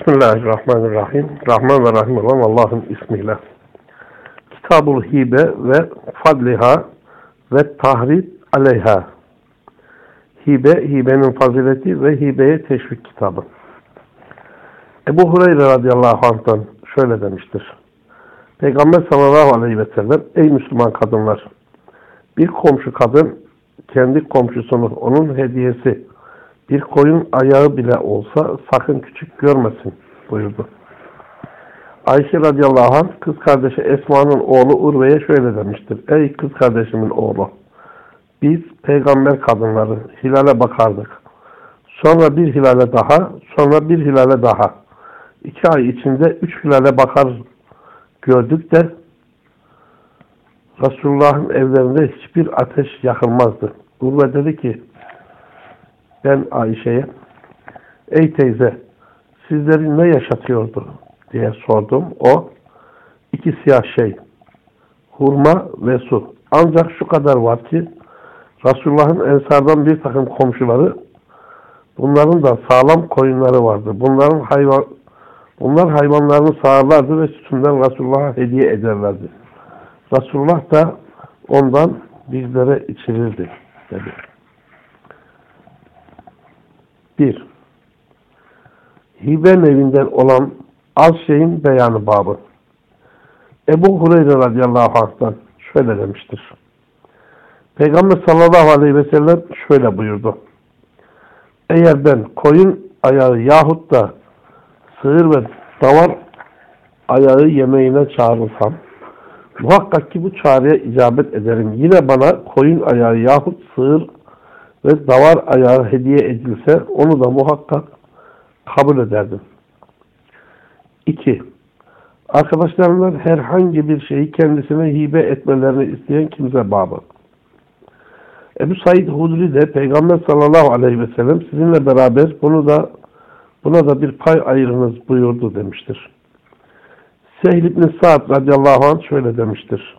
Bismillahirrahmanirrahim. Rahman ve Rahim olan Allah'ın ismiyle. Kitabul Hibe ve Fadliha ve Tahrid Aleyha. Hibe, hibenin fazileti ve hibeye teşvik kitabı. Ebu Hureyre radıyallahu anh'tan şöyle demiştir. Peygamber sallallahu aleyhi ve sellem, ey Müslüman kadınlar, bir komşu kadın kendi komşusunu onun hediyesi bir koyun ayağı bile olsa sakın küçük görmesin buyurdu. Ayşe radıyallahu anh kız kardeşi Esma'nın oğlu Urve'ye şöyle demiştir. Ey kız kardeşimin oğlu biz peygamber kadınları hilale bakardık. Sonra bir hilale daha, sonra bir hilale daha. İki ay içinde üç hilale bakar gördük de Resulullah'ın evlerinde hiçbir ateş yakılmazdı. Urve dedi ki ben Ayşe'ye ey teyze sizleri ne yaşatıyordu diye sordum. O iki siyah şey hurma ve su. Ancak şu kadar var ki Resulullah'ın ensardan bir takım komşuları bunların da sağlam koyunları vardı. Bunların hayvan bunlar hayvanlarını sağarlardı ve sütünden Resulullah'a hediye ederlerdi. Resulullah da ondan bizlere içirirdi dedi. 1. Hibe nevinden olan az şeyin beyanı babı. Ebu Hureyre radıyallahu anh'tan şöyle demiştir. Peygamber sallallahu aleyhi ve sellem şöyle buyurdu. Eğer ben koyun ayağı yahut da sığır ve davar ayağı yemeğine çağrılsam muhakkak ki bu çağrıya icabet ederim. Yine bana koyun ayağı yahut sığır ve davar ayağı hediye edilse onu da muhakkak kabul ederdim. 2. Arkadaşlarından herhangi bir şeyi kendisine hibe etmelerini isteyen kimse babı. Ebu Said Hudri de Peygamber sallallahu aleyhi ve sellem sizinle beraber bunu da buna da bir pay ayırınız buyurdu demiştir. Sehl ibn Sa'd radıyallahu anh şöyle demiştir.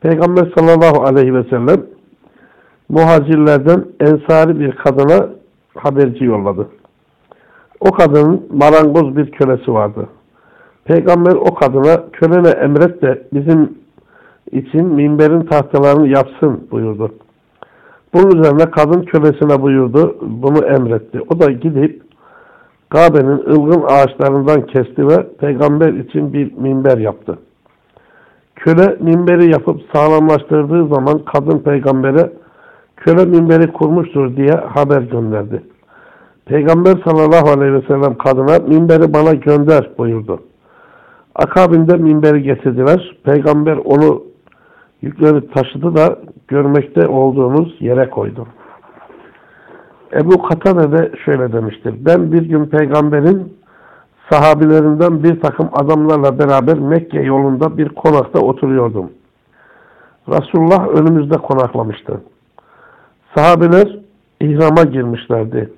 Peygamber sallallahu aleyhi ve sellem muhacirlerden ensari bir kadına haberci yolladı. O kadının marangoz bir kölesi vardı. Peygamber o kadına kölene emret de bizim için minberin tahtalarını yapsın buyurdu. Bunun üzerine kadın kölesine buyurdu, bunu emretti. O da gidip Kabe'nin ılgın ağaçlarından kesti ve peygamber için bir minber yaptı. Köle minberi yapıp sağlamlaştırdığı zaman kadın peygambere köle minberi kurmuştur diye haber gönderdi. Peygamber sallallahu aleyhi ve sellem kadına minberi bana gönder buyurdu. Akabinde minberi getirdiler. Peygamber onu yükleri taşıdı da görmekte olduğumuz yere koydu. Ebu Katade de şöyle demiştir. Ben bir gün peygamberin sahabilerinden bir takım adamlarla beraber Mekke yolunda bir konakta oturuyordum. Resulullah önümüzde konaklamıştı. Sahabeler ihrama girmişlerdi.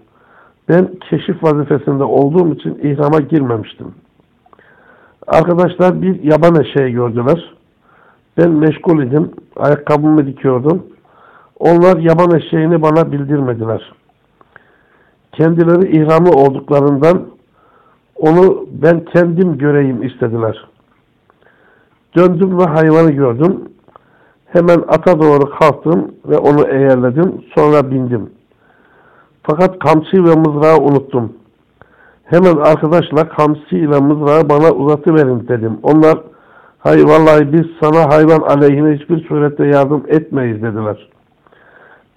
Ben keşif vazifesinde olduğum için ihrama girmemiştim. Arkadaşlar bir yaban eşeği gördüler. Ben meşgul idim. Ayakkabımı dikiyordum. Onlar yaban eşeğini bana bildirmediler. Kendileri ihramlı olduklarından onu ben kendim göreyim istediler. Döndüm ve hayvanı gördüm. Hemen ata doğru kalktım ve onu eğerledim. Sonra bindim. Fakat kamçı ve mızrağı unuttum. Hemen arkadaşla kamçı ile mızrağı bana uzatıverin dedim. Onlar hayır vallahi biz sana hayvan aleyhine hiçbir surette yardım etmeyiz dediler.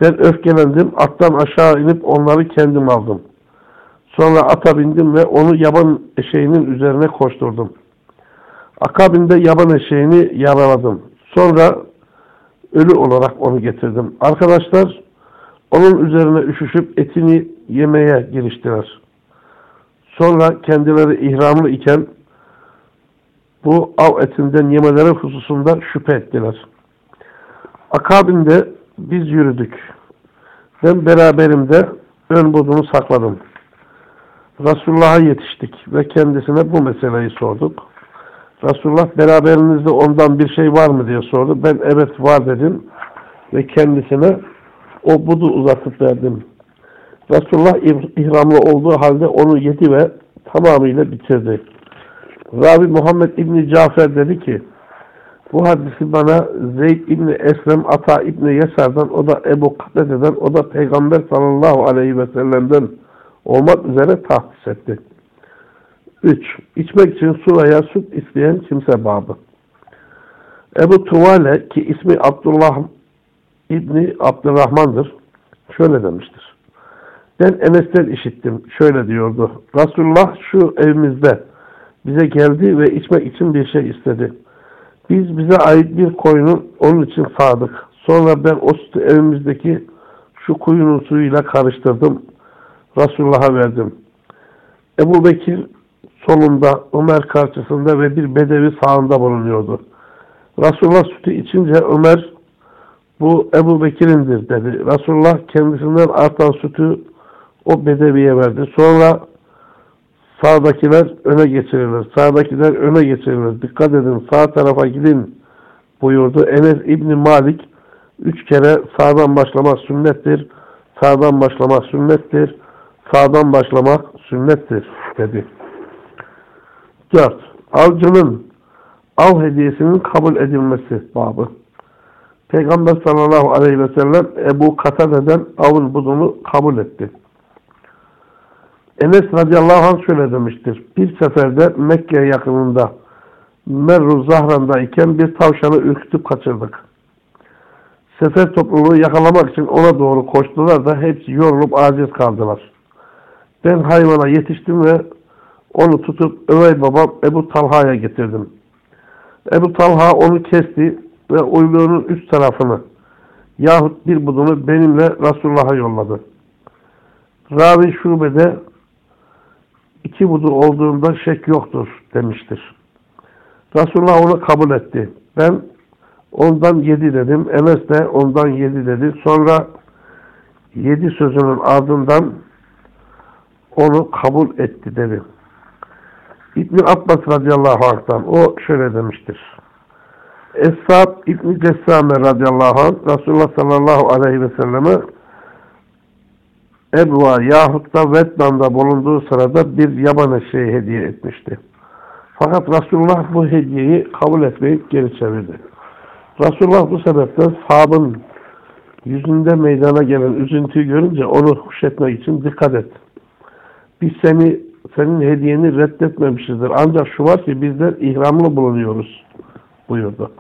Ben öfkelendim. Attan aşağı inip onları kendim aldım. Sonra ata bindim ve onu yaban eşeğinin üzerine koşturdum. Akabinde yaban eşeğini yaraladım. Sonra ölü olarak onu getirdim. Arkadaşlar onun üzerine üşüşüp etini yemeye giriştiler. Sonra kendileri ihramlı iken bu av etinden yemeleri hususunda şüphe ettiler. Akabinde biz yürüdük. Ben beraberimde ön budunu sakladım. Resulullah'a yetiştik ve kendisine bu meseleyi sorduk. Resulullah beraberinizde ondan bir şey var mı diye sordu. Ben evet var dedim ve kendisine o budu uzatıp verdim. Resulullah ihramlı olduğu halde onu yedi ve tamamıyla bitirdi. Rabi Muhammed İbni Cafer dedi ki bu hadisi bana Zeyd İbni Eslem Ata İbni Yesar'dan o da Ebu Kadede'den o da Peygamber sallallahu aleyhi ve sellem'den olmak üzere tahsis etti. 3. İçmek için su veya süt isteyen kimse babı. Ebu Tuvale ki ismi Abdullah İbni Abdurrahman'dır. Şöyle demiştir. Ben Enes'ten işittim. Şöyle diyordu. Resulullah şu evimizde bize geldi ve içmek için bir şey istedi. Biz bize ait bir koyunu onun için sağdık. Sonra ben o sütü evimizdeki şu kuyunun suyuyla karıştırdım. Resulullah'a verdim. Ebu Bekir solunda, Ömer karşısında ve bir bedevi sağında bulunuyordu. Resulullah sütü içince Ömer bu Ebu Bekir'indir dedi. Resulullah kendisinden artan sütü o bedeviye verdi. Sonra sağdakiler öne geçirilir. Sağdakiler öne geçirilir. Dikkat edin sağ tarafa gidin buyurdu. Enes İbni Malik üç kere sağdan başlamak sünnettir. Sağdan başlamak sünnettir. Sağdan başlamak sünnettir dedi. 4. Avcının av hediyesinin kabul edilmesi babı. Peygamber sallallahu aleyhi ve sellem Ebu Katade'den avın budunu kabul etti. Enes radıyallahu anh şöyle demiştir. Bir seferde Mekke yakınında Merru Zahran'dayken bir tavşanı ürkütüp kaçırdık. Sefer topluluğu yakalamak için ona doğru koştular da hepsi yorulup aciz kaldılar. Ben hayvana yetiştim ve onu tutup övey babam Ebu Talha'ya getirdim. Ebu Talha onu kesti ve uyluğunun üst tarafını yahut bir budunu benimle Resulullah'a yolladı. Ravi şubede iki budu olduğunda şek yoktur demiştir. Resulullah onu kabul etti. Ben ondan yedi dedim. Enes de ondan yedi dedi. Sonra yedi sözünün ardından onu kabul etti dedi. İbn Abbas radıyallahu anh'tan o şöyle demiştir. Eshab İbn Cessame radıyallahu anh Resulullah sallallahu aleyhi ve selleme Ebva yahut da Vetnan'da bulunduğu sırada bir yaban eşeği hediye etmişti. Fakat Resulullah bu hediyeyi kabul etmeyip geri çevirdi. Resulullah bu sebepten sahabın yüzünde meydana gelen üzüntüyü görünce onu huşetmek için dikkat et. Biz seni senin hediyeni reddetmemişizdir. Ancak şu var ki bizler ihramlı bulunuyoruz buyurdu.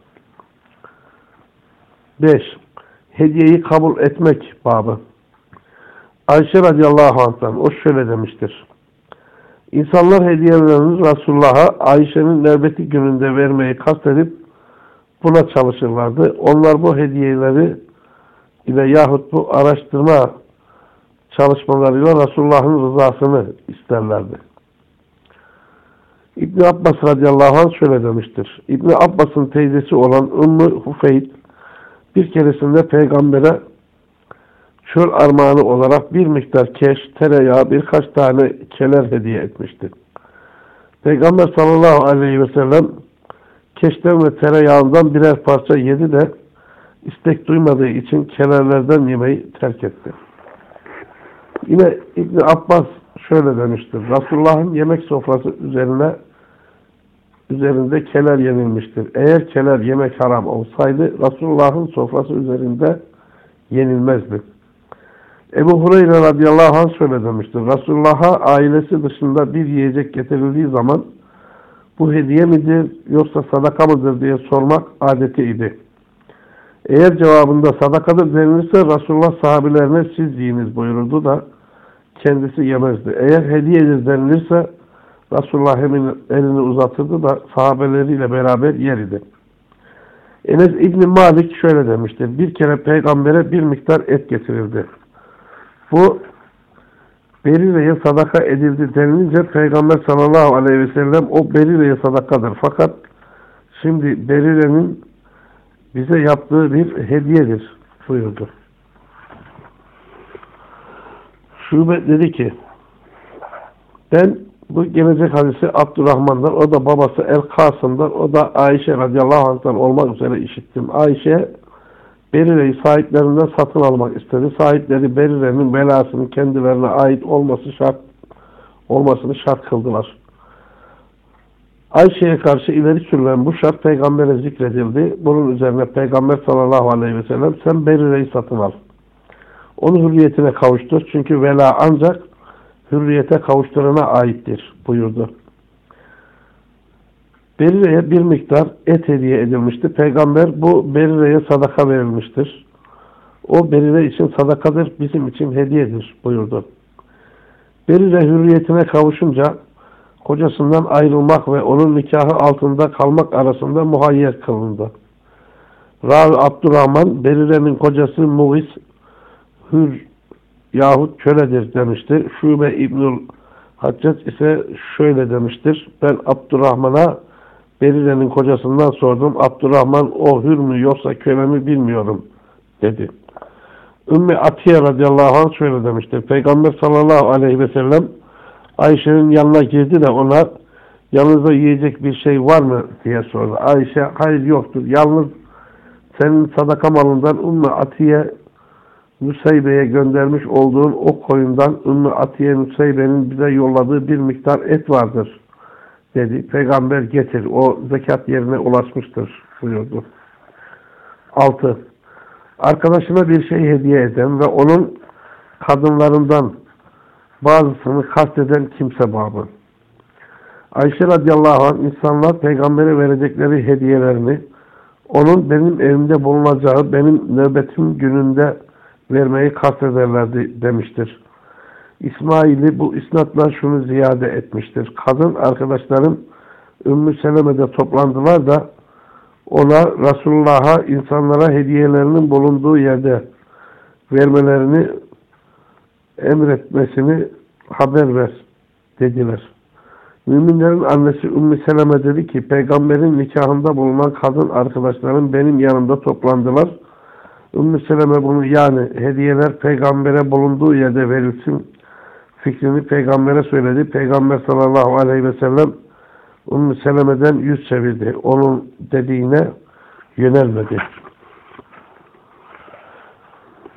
5. Hediyeyi kabul etmek babı. Ayşe radıyallahu anh'tan o şöyle demiştir. İnsanlar hediyelerini Resulullah'a Ayşe'nin nöbeti gününde vermeyi kastedip buna çalışırlardı. Onlar bu hediyeleri ile yahut bu araştırma çalışmalarıyla Resulullah'ın rızasını isterlerdi. İbn Abbas radıyallahu anh şöyle demiştir. İbn Abbas'ın teyzesi olan Ümmü Hufeyd bir keresinde peygambere çöl armağanı olarak bir miktar keş, tereyağı, birkaç tane keler hediye etmişti. Peygamber sallallahu aleyhi ve sellem keşten ve tereyağından birer parça yedi de istek duymadığı için kelerlerden yemeği terk etti. Yine İbni Abbas şöyle demiştir. Resulullah'ın yemek sofrası üzerine üzerinde keler yenilmiştir. Eğer keler yemek haram olsaydı Resulullah'ın sofrası üzerinde yenilmezdi. Ebu Hureyre radıyallahu anh şöyle demiştir. Resulullah'a ailesi dışında bir yiyecek getirildiği zaman bu hediye midir yoksa sadaka mıdır diye sormak adetiydi. Eğer cevabında sadakadır denilirse Resulullah sahabilerine siz yiyiniz buyururdu da kendisi yemezdi. Eğer hediyedir denilirse Resulullah hemen elini uzatırdı da sahabeleriyle beraber yer idi. Enes İbni Malik şöyle demiştir. Bir kere peygambere bir miktar et getirildi. Bu Berire'ye sadaka edildi denilince Peygamber sallallahu aleyhi ve sellem o Berire'ye sadakadır. Fakat şimdi Berire'nin bize yaptığı bir hediyedir buyurdu. Şube dedi ki ben bu gelecek hadisi Abdurrahman'dan o da babası El Kasım'dan o da Ayşe radıyallahu anh'tan olmak üzere işittim. Ayşe Berire'yi sahiplerinden satın almak istedi. Sahipleri Berire'nin belasının kendilerine ait olması şart olmasını şart kıldılar. Ayşe'ye karşı ileri sürülen bu şart peygambere zikredildi. Bunun üzerine peygamber sallallahu aleyhi ve sellem sen Berire'yi satın al. Onu hürriyetine kavuştur. Çünkü vela ancak hürriyete kavuşturana aittir buyurdu. Berire'ye bir miktar et hediye edilmişti. Peygamber bu Berire'ye sadaka verilmiştir. O Berire için sadakadır, bizim için hediyedir buyurdu. Berire hürriyetine kavuşunca kocasından ayrılmak ve onun nikahı altında kalmak arasında muhayyer kılındı. Ravi Abdurrahman, Berire'nin kocası Muğis, hür yahut köledir demiştir. Şube İbnül Haccat ise şöyle demiştir. Ben Abdurrahman'a Berire'nin kocasından sordum. Abdurrahman o hür mü yoksa köle mi bilmiyorum dedi. Ümmü Atiye radıyallahu anh şöyle demiştir. Peygamber sallallahu aleyhi ve sellem Ayşe'nin yanına girdi de ona yanınızda yiyecek bir şey var mı diye sordu. Ayşe hayır yoktur. Yalnız senin sadaka malından Ümmü Atiye Nusaybe'ye göndermiş olduğun o koyundan Ümmü Atiye Nusaybe'nin bize yolladığı bir miktar et vardır dedi. Peygamber getir. O zekat yerine ulaşmıştır buyurdu. 6. Arkadaşına bir şey hediye eden ve onun kadınlarından bazısını kasteden kimse babı. Ayşe radıyallahu anh insanlar peygambere verecekleri hediyelerini onun benim evimde bulunacağı benim nöbetim gününde vermeyi kastederlerdi demiştir. İsmail'i bu isnatla şunu ziyade etmiştir. Kadın arkadaşlarım Ümmü Seleme'de toplandılar da ona Resulullah'a insanlara hediyelerinin bulunduğu yerde vermelerini emretmesini haber ver dediler. Müminlerin annesi Ümmü Seleme dedi ki peygamberin nikahında bulunan kadın arkadaşlarım benim yanımda toplandılar. Ümmü Seleme bunu yani hediyeler peygambere bulunduğu yerde verilsin fikrini peygambere söyledi. Peygamber sallallahu aleyhi ve sellem Ümmü Seleme'den yüz çevirdi. Onun dediğine yönelmedi.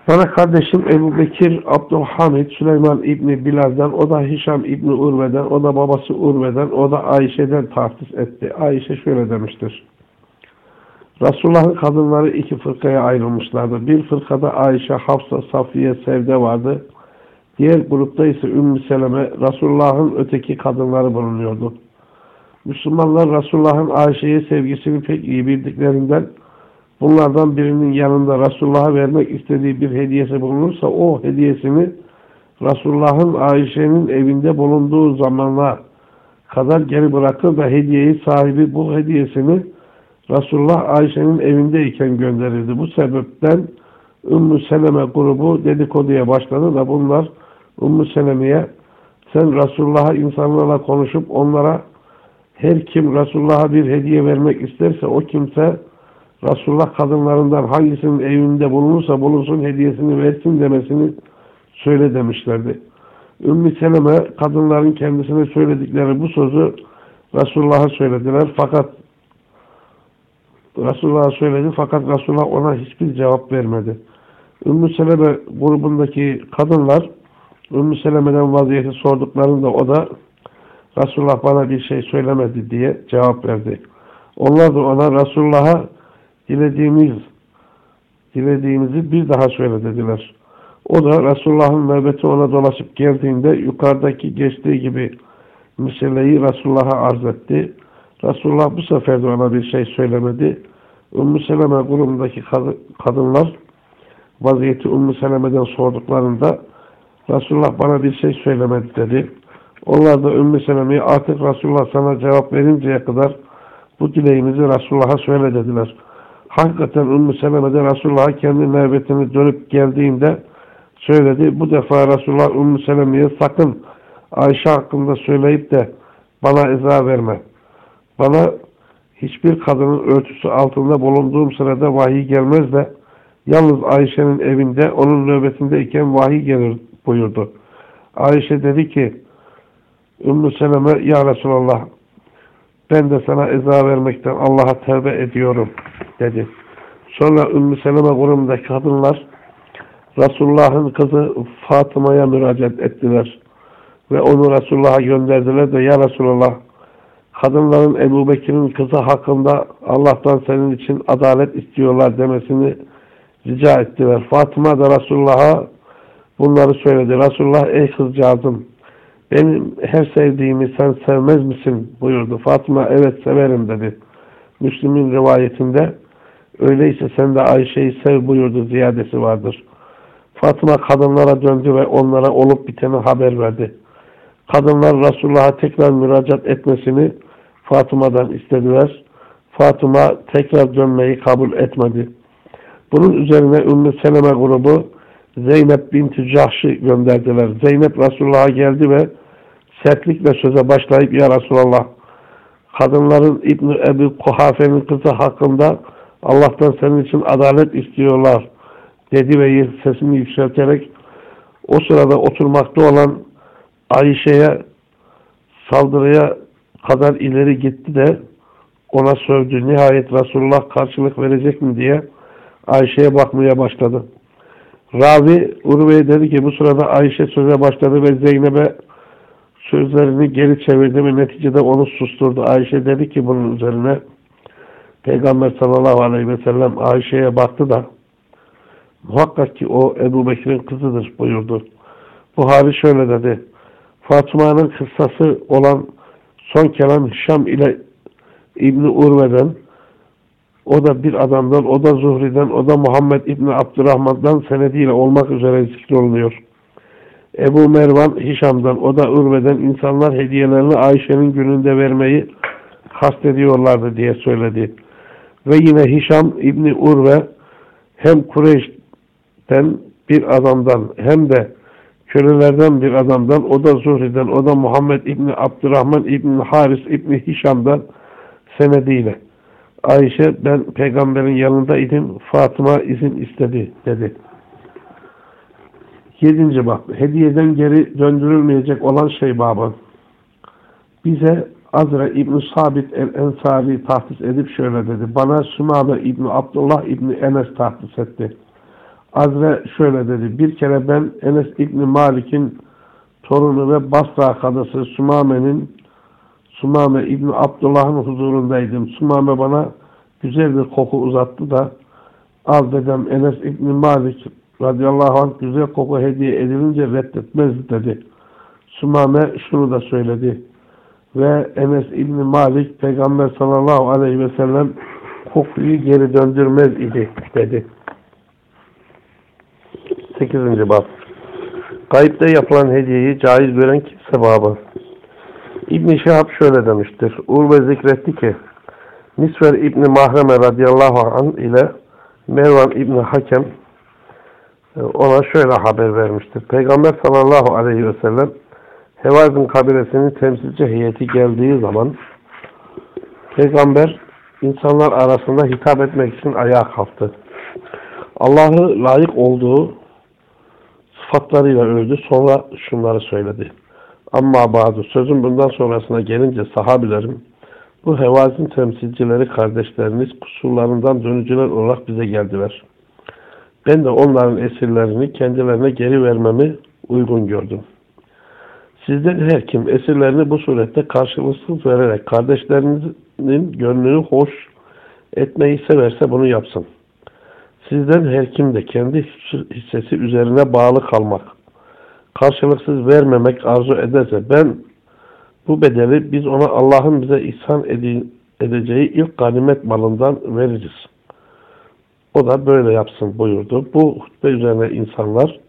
Bana kardeşim Ebu Bekir Abdülhamid Süleyman İbni Bilal'den, o da Hişam İbni Urve'den, o da babası Urve'den, o da Ayşe'den tahsis etti. Ayşe şöyle demiştir. Resulullah'ın kadınları iki fırkaya ayrılmışlardı. Bir fırkada Ayşe, Hafsa, Safiye, Sevde vardı. Diğer grupta ise Ümmü Seleme, Resulullah'ın öteki kadınları bulunuyordu. Müslümanlar Resulullah'ın Ayşe'ye sevgisini pek iyi bildiklerinden bunlardan birinin yanında Resulullah'a vermek istediği bir hediyesi bulunursa o hediyesini Resulullah'ın Ayşe'nin evinde bulunduğu zamana kadar geri bırakır ve hediyeyi sahibi bu hediyesini Resulullah Ayşe'nin evindeyken gönderirdi. Bu sebepten Ümmü Seleme grubu dedikoduya başladı da bunlar Ümmü Seleme'ye sen Resulullah'a insanlarla konuşup onlara her kim Resulullah'a bir hediye vermek isterse o kimse Resulullah kadınlarından hangisinin evinde bulunursa bulunsun hediyesini versin demesini söyle demişlerdi. Ümmü Seleme kadınların kendisine söyledikleri bu sözü Resulullah'a söylediler. Fakat Resulullah'a söyledi fakat Resulullah ona hiçbir cevap vermedi. Ümmü Seleme grubundaki kadınlar Ümmü Seleme'den vaziyeti sorduklarında o da Resulullah bana bir şey söylemedi diye cevap verdi. Onlar da ona Resulullah'a dilediğimiz dilediğimizi bir daha söyle dediler. O da Resulullah'ın nöbeti ona dolaşıp geldiğinde yukarıdaki geçtiği gibi meseleyi Resulullah'a arz etti. Resulullah bu sefer de ona bir şey söylemedi. Ümmü Seleme grubundaki kadınlar vaziyeti Ümmü Seleme'den sorduklarında Resulullah bana bir şey söylemedi dedi. Onlar da Ümmü Seleme'ye artık Resulullah sana cevap verinceye kadar bu dileğimizi Resulullah'a söyle dediler. Hakikaten Ümmü Seleme de Resulullah'a kendi nöbetini dönüp geldiğinde söyledi. Bu defa Resulullah Ümmü Seleme'ye sakın Ayşe hakkında söyleyip de bana eza verme. Bana hiçbir kadının örtüsü altında bulunduğum sırada vahiy gelmez de yalnız Ayşe'nin evinde onun nöbetindeyken vahiy gelir buyurdu. Ayşe dedi ki Ümmü Seleme Ya Resulallah ben de sana eza vermekten Allah'a tevbe ediyorum dedi. Sonra Ümmü Seleme grubundaki kadınlar Resulullah'ın kızı Fatıma'ya müracaat ettiler. Ve onu Resulullah'a gönderdiler de ya Resulullah kadınların Ebu Bekir'in kızı hakkında Allah'tan senin için adalet istiyorlar demesini rica ettiler. Fatıma da Resulullah'a bunları söyledi. Resulullah ey kızcağızım benim her sevdiğimi sen sevmez misin buyurdu. Fatıma evet severim dedi. Müslüm'ün rivayetinde öyleyse sen de Ayşe'yi sev buyurdu ziyadesi vardır. Fatıma kadınlara döndü ve onlara olup biteni haber verdi. Kadınlar Resulullah'a tekrar müracaat etmesini Fatıma'dan istediler. Fatıma tekrar dönmeyi kabul etmedi. Bunun üzerine Ümmü Seleme grubu Zeynep binti Cahş'ı gönderdiler. Zeynep Resulullah'a geldi ve sertlikle söze başlayıp Ya Resulallah kadınların İbni Kuhafe'nin kızı hakkında Allah'tan senin için adalet istiyorlar dedi ve sesini yükselterek o sırada oturmakta olan Ayşe'ye saldırıya kadar ileri gitti de ona sövdü. Nihayet Resulullah karşılık verecek mi diye Ayşe'ye bakmaya başladı. Ravi Urve'ye dedi ki bu sırada Ayşe söze başladı ve Zeynep'e sözlerini geri çevirdi ve neticede onu susturdu. Ayşe dedi ki bunun üzerine Peygamber sallallahu aleyhi ve sellem Ayşe'ye baktı da muhakkak ki o Ebu Bekir'in kızıdır buyurdu. Buhari şöyle dedi. Fatıma'nın kıssası olan son kelam Hişam ile İbni Urve'den o da bir adamdan, o da Zuhri'den, o da Muhammed İbni Abdurrahman'dan senediyle olmak üzere zikrolunuyor. Ebu Mervan Hişam'dan, o da Urve'den insanlar hediyelerini Ayşe'nin gününde vermeyi kastediyorlardı diye söyledi. Ve yine Hişam İbni Urve hem Kureyş'ten bir adamdan hem de kölelerden bir adamdan, o da Zuhri'den, o da Muhammed İbni Abdurrahman İbni Haris İbni Hişam'dan senediyle. Ayşe ben peygamberin yanındaydım. Fatıma izin istedi dedi. Yedinci bab. Hediyeden geri döndürülmeyecek olan şey babı. Bize Azra İbni Sabit el-Ensari tahsis edip şöyle dedi. Bana Sümame İbni Abdullah İbni Enes tahsis etti. Azra şöyle dedi. Bir kere ben Enes İbni Malik'in torunu ve Basra kadısı Sümame'nin Sumame İbni Abdullah'ın huzurundaydım. Sumame bana güzel bir koku uzattı da al dedem Enes İbni Malik radıyallahu anh güzel koku hediye edilince reddetmez dedi. Sumame şunu da söyledi. Ve Enes İbni Malik Peygamber sallallahu aleyhi ve sellem kokuyu geri döndürmez idi dedi. 8. bab Kayıpta yapılan hediyeyi caiz gören kimse babı. İbn-i Şihab şöyle demiştir. Urve zikretti ki Nisver İbni Mahreme radıyallahu anh ile Mervan İbni Hakem e, ona şöyle haber vermiştir. Peygamber sallallahu aleyhi ve sellem Hevazin kabilesinin temsilci heyeti geldiği zaman Peygamber insanlar arasında hitap etmek için ayağa kalktı. Allah'ı layık olduğu sıfatlarıyla övdü. Sonra şunları söyledi. Amma bazı sözün bundan sonrasına gelince sahabilerim bu hevazin temsilcileri kardeşleriniz kusurlarından dönücüler olarak bize geldiler. Ben de onların esirlerini kendilerine geri vermemi uygun gördüm. Sizden her kim esirlerini bu surette karşılıksız vererek kardeşlerinizin gönlünü hoş etmeyi severse bunu yapsın. Sizden her kim de kendi hissesi üzerine bağlı kalmak, karşılıksız vermemek arzu ederse ben bu bedeli biz ona Allah'ın bize ihsan edeceği ilk ganimet malından veririz. O da böyle yapsın buyurdu. Bu hutbe üzerine insanlar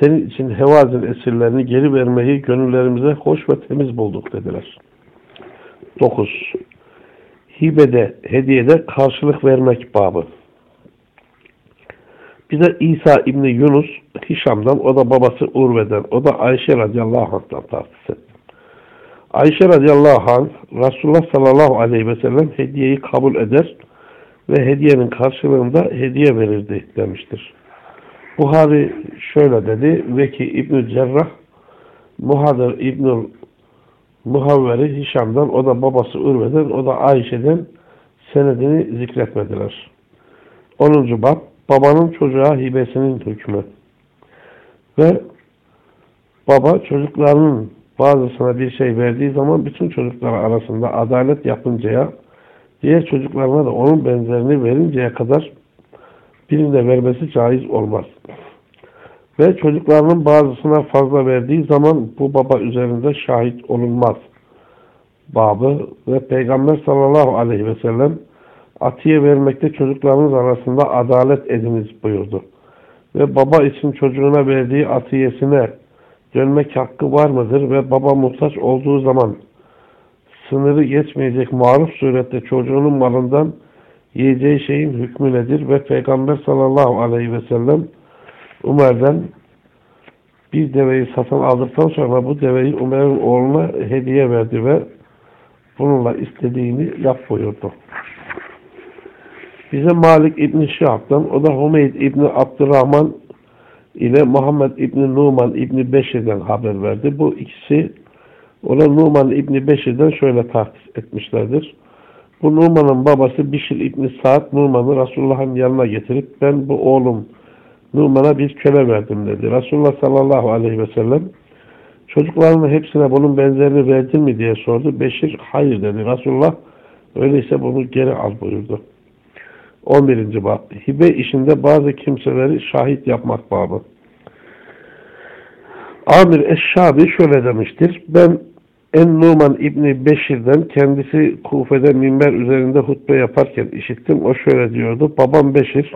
senin için hevazin esirlerini geri vermeyi gönüllerimize hoş ve temiz bulduk dediler. 9. Hibede, hediyede karşılık vermek babı. Bize İsa İbni Yunus Hişam'dan, o da babası Urve'den, o da Ayşe radıyallahu anh'tan tahsis etti. Ayşe radıyallahu anh Resulullah sallallahu aleyhi ve sellem hediyeyi kabul eder ve hediyenin karşılığında hediye verirdi demiştir. Buhari şöyle dedi. Veki İbnü Cerrah Muhadır İbnül Muhavveri Hişam'dan, o da babası Urve'den, o da Ayşe'den senedini zikretmediler. 10. bab babanın çocuğa hibesinin hükmü. Ve Baba çocuklarının bazısına bir şey verdiği zaman bütün çocuklar arasında adalet yapıncaya, diğer çocuklarına da onun benzerini verinceye kadar birine vermesi caiz olmaz. Ve çocuklarının bazısına fazla verdiği zaman bu baba üzerinde şahit olunmaz. Babı ve Peygamber sallallahu aleyhi ve sellem atiye vermekte çocuklarınız arasında adalet ediniz buyurdu. Ve baba için çocuğuna verdiği atiyesine dönmek hakkı var mıdır ve baba muhtaç olduğu zaman sınırı geçmeyecek maruf surette çocuğunun malından yiyeceği şeyin hükmü nedir? Ve Peygamber sallallahu aleyhi ve sellem Umer'den bir deveyi satın aldıktan sonra bu deveyi Umer'in oğluna hediye verdi ve bununla istediğini yap buyurdu. Bize Malik İbni Şahab'dan, o da Humeyd İbni Abdurrahman ile Muhammed İbni Numan İbni Beşir'den haber verdi. Bu ikisi ona Numan İbni Beşir'den şöyle tahsis etmişlerdir. Bu Numan'ın babası Bişir İbni Sa'd Numan'ı Resulullah'ın yanına getirip ben bu oğlum Numan'a bir köle verdim dedi. Resulullah sallallahu aleyhi ve sellem çocuklarının hepsine bunun benzerini verdin mi diye sordu. Beşir hayır dedi. Resulullah öyleyse bunu geri al buyurdu. 11. bab. Hibe işinde bazı kimseleri şahit yapmak babı. Amir Eşşabi şöyle demiştir. Ben en Numan İbni Beşir'den kendisi Kufe'de minber üzerinde hutbe yaparken işittim. O şöyle diyordu. Babam Beşir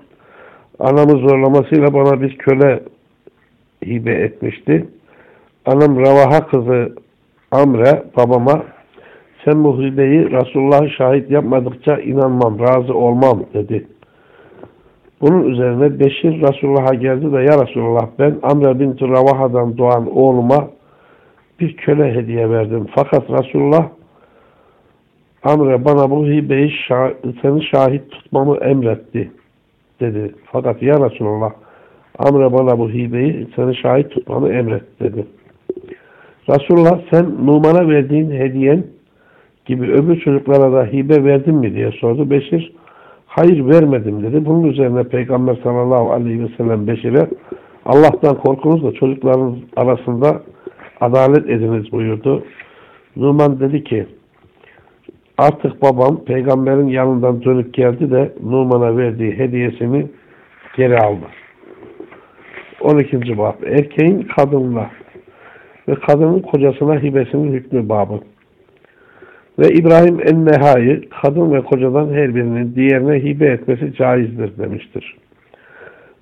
anamı zorlamasıyla bana bir köle hibe etmişti. Anam Ravaha kızı Amre babama sen bu hibeyi Resulullah'ı şahit yapmadıkça inanmam, razı olmam dedi. Bunun üzerine Beşir Resulullah'a geldi de ya Resulullah ben Amre binti Ravaha'dan doğan oğluma bir köle hediye verdim. Fakat Resulullah Amre bana bu hibeyi şah seni şahit tutmamı emretti dedi. Fakat ya Resulullah Amre bana bu hibeyi seni şahit tutmamı emretti dedi. Resulullah sen Numan'a verdiğin hediyen gibi öbür çocuklara da hibe verdin mi diye sordu. Beşir hayır vermedim dedi. Bunun üzerine Peygamber sallallahu aleyhi ve sellem Beşir'e Allah'tan korkunuz da çocuklarınız arasında adalet ediniz buyurdu. Numan dedi ki artık babam peygamberin yanından dönüp geldi de Numan'a verdiği hediyesini geri aldı. 12. bab erkeğin kadınla ve kadının kocasına hibesinin hükmü babı. Ve İbrahim en-Nehai kadın ve kocadan her birinin diğerine hibe etmesi caizdir demiştir.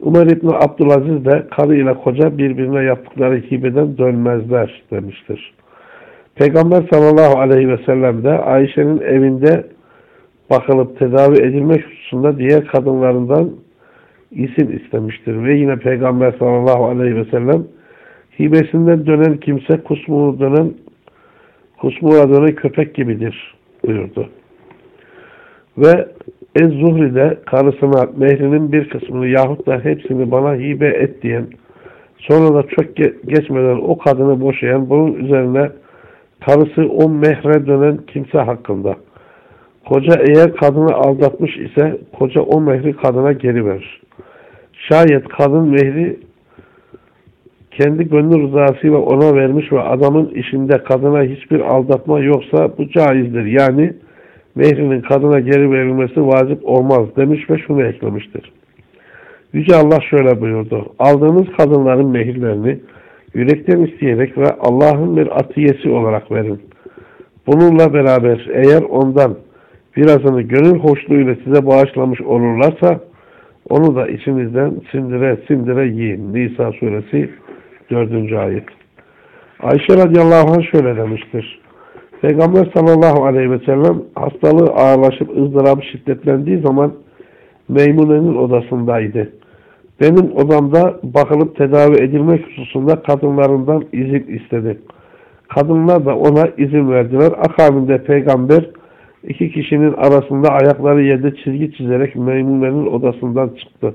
Umar İbni Abdülaziz de karı ile koca birbirine yaptıkları hibeden dönmezler demiştir. Peygamber sallallahu aleyhi ve sellem de Ayşe'nin evinde bakılıp tedavi edilmek hususunda diğer kadınlarından isim istemiştir. Ve yine Peygamber sallallahu aleyhi ve sellem hibesinden dönen kimse kusmuğu dönen kusmuğa dönen köpek gibidir buyurdu. Ve Ez-Zuhri'de karısına mehrinin bir kısmını yahut da hepsini bana hibe et diyen sonra da çok geçmeden o kadını boşayan bunun üzerine karısı o mehre dönen kimse hakkında. Koca eğer kadını aldatmış ise koca o mehri kadına geri verir. Şayet kadın mehri kendi gönül rızasıyla ona vermiş ve adamın işinde kadına hiçbir aldatma yoksa bu caizdir. Yani mehrinin kadına geri verilmesi vacip olmaz demiş ve şunu eklemiştir. Yüce Allah şöyle buyurdu. Aldığınız kadınların mehirlerini yürekten isteyerek ve Allah'ın bir atiyesi olarak verin. Bununla beraber eğer ondan birazını gönül hoşluğuyla size bağışlamış olurlarsa onu da içinizden sindire sindire yiyin. Nisa suresi 4. ayet. Ayşe radıyallahu anh şöyle demiştir. Peygamber sallallahu aleyhi ve sellem hastalığı ağırlaşıp ızdırabı şiddetlendiği zaman Meymune'nin odasındaydı. Benim odamda bakılıp tedavi edilmek hususunda kadınlarından izin istedi. Kadınlar da ona izin verdiler. Akabinde peygamber iki kişinin arasında ayakları yerde çizgi çizerek Meymune'nin odasından çıktı.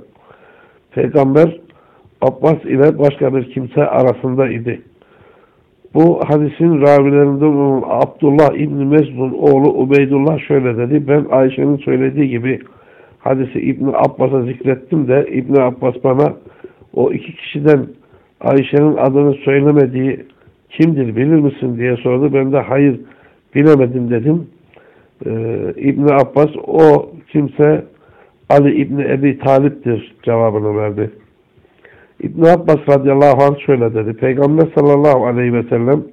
Peygamber Abbas ile başka bir kimse arasında idi. Bu hadisin ravilerinden olan Abdullah İbni Mesud'un oğlu Ubeydullah şöyle dedi. Ben Ayşe'nin söylediği gibi hadisi İbni Abbas'a zikrettim de İbni Abbas bana o iki kişiden Ayşe'nin adını söylemediği kimdir bilir misin diye sordu. Ben de hayır bilemedim dedim. Ee, İbni Abbas o kimse Ali İbni Ebi Talip'tir cevabını verdi. İbn Abbas radıyallahu anh şöyle dedi. Peygamber sallallahu aleyhi ve sellem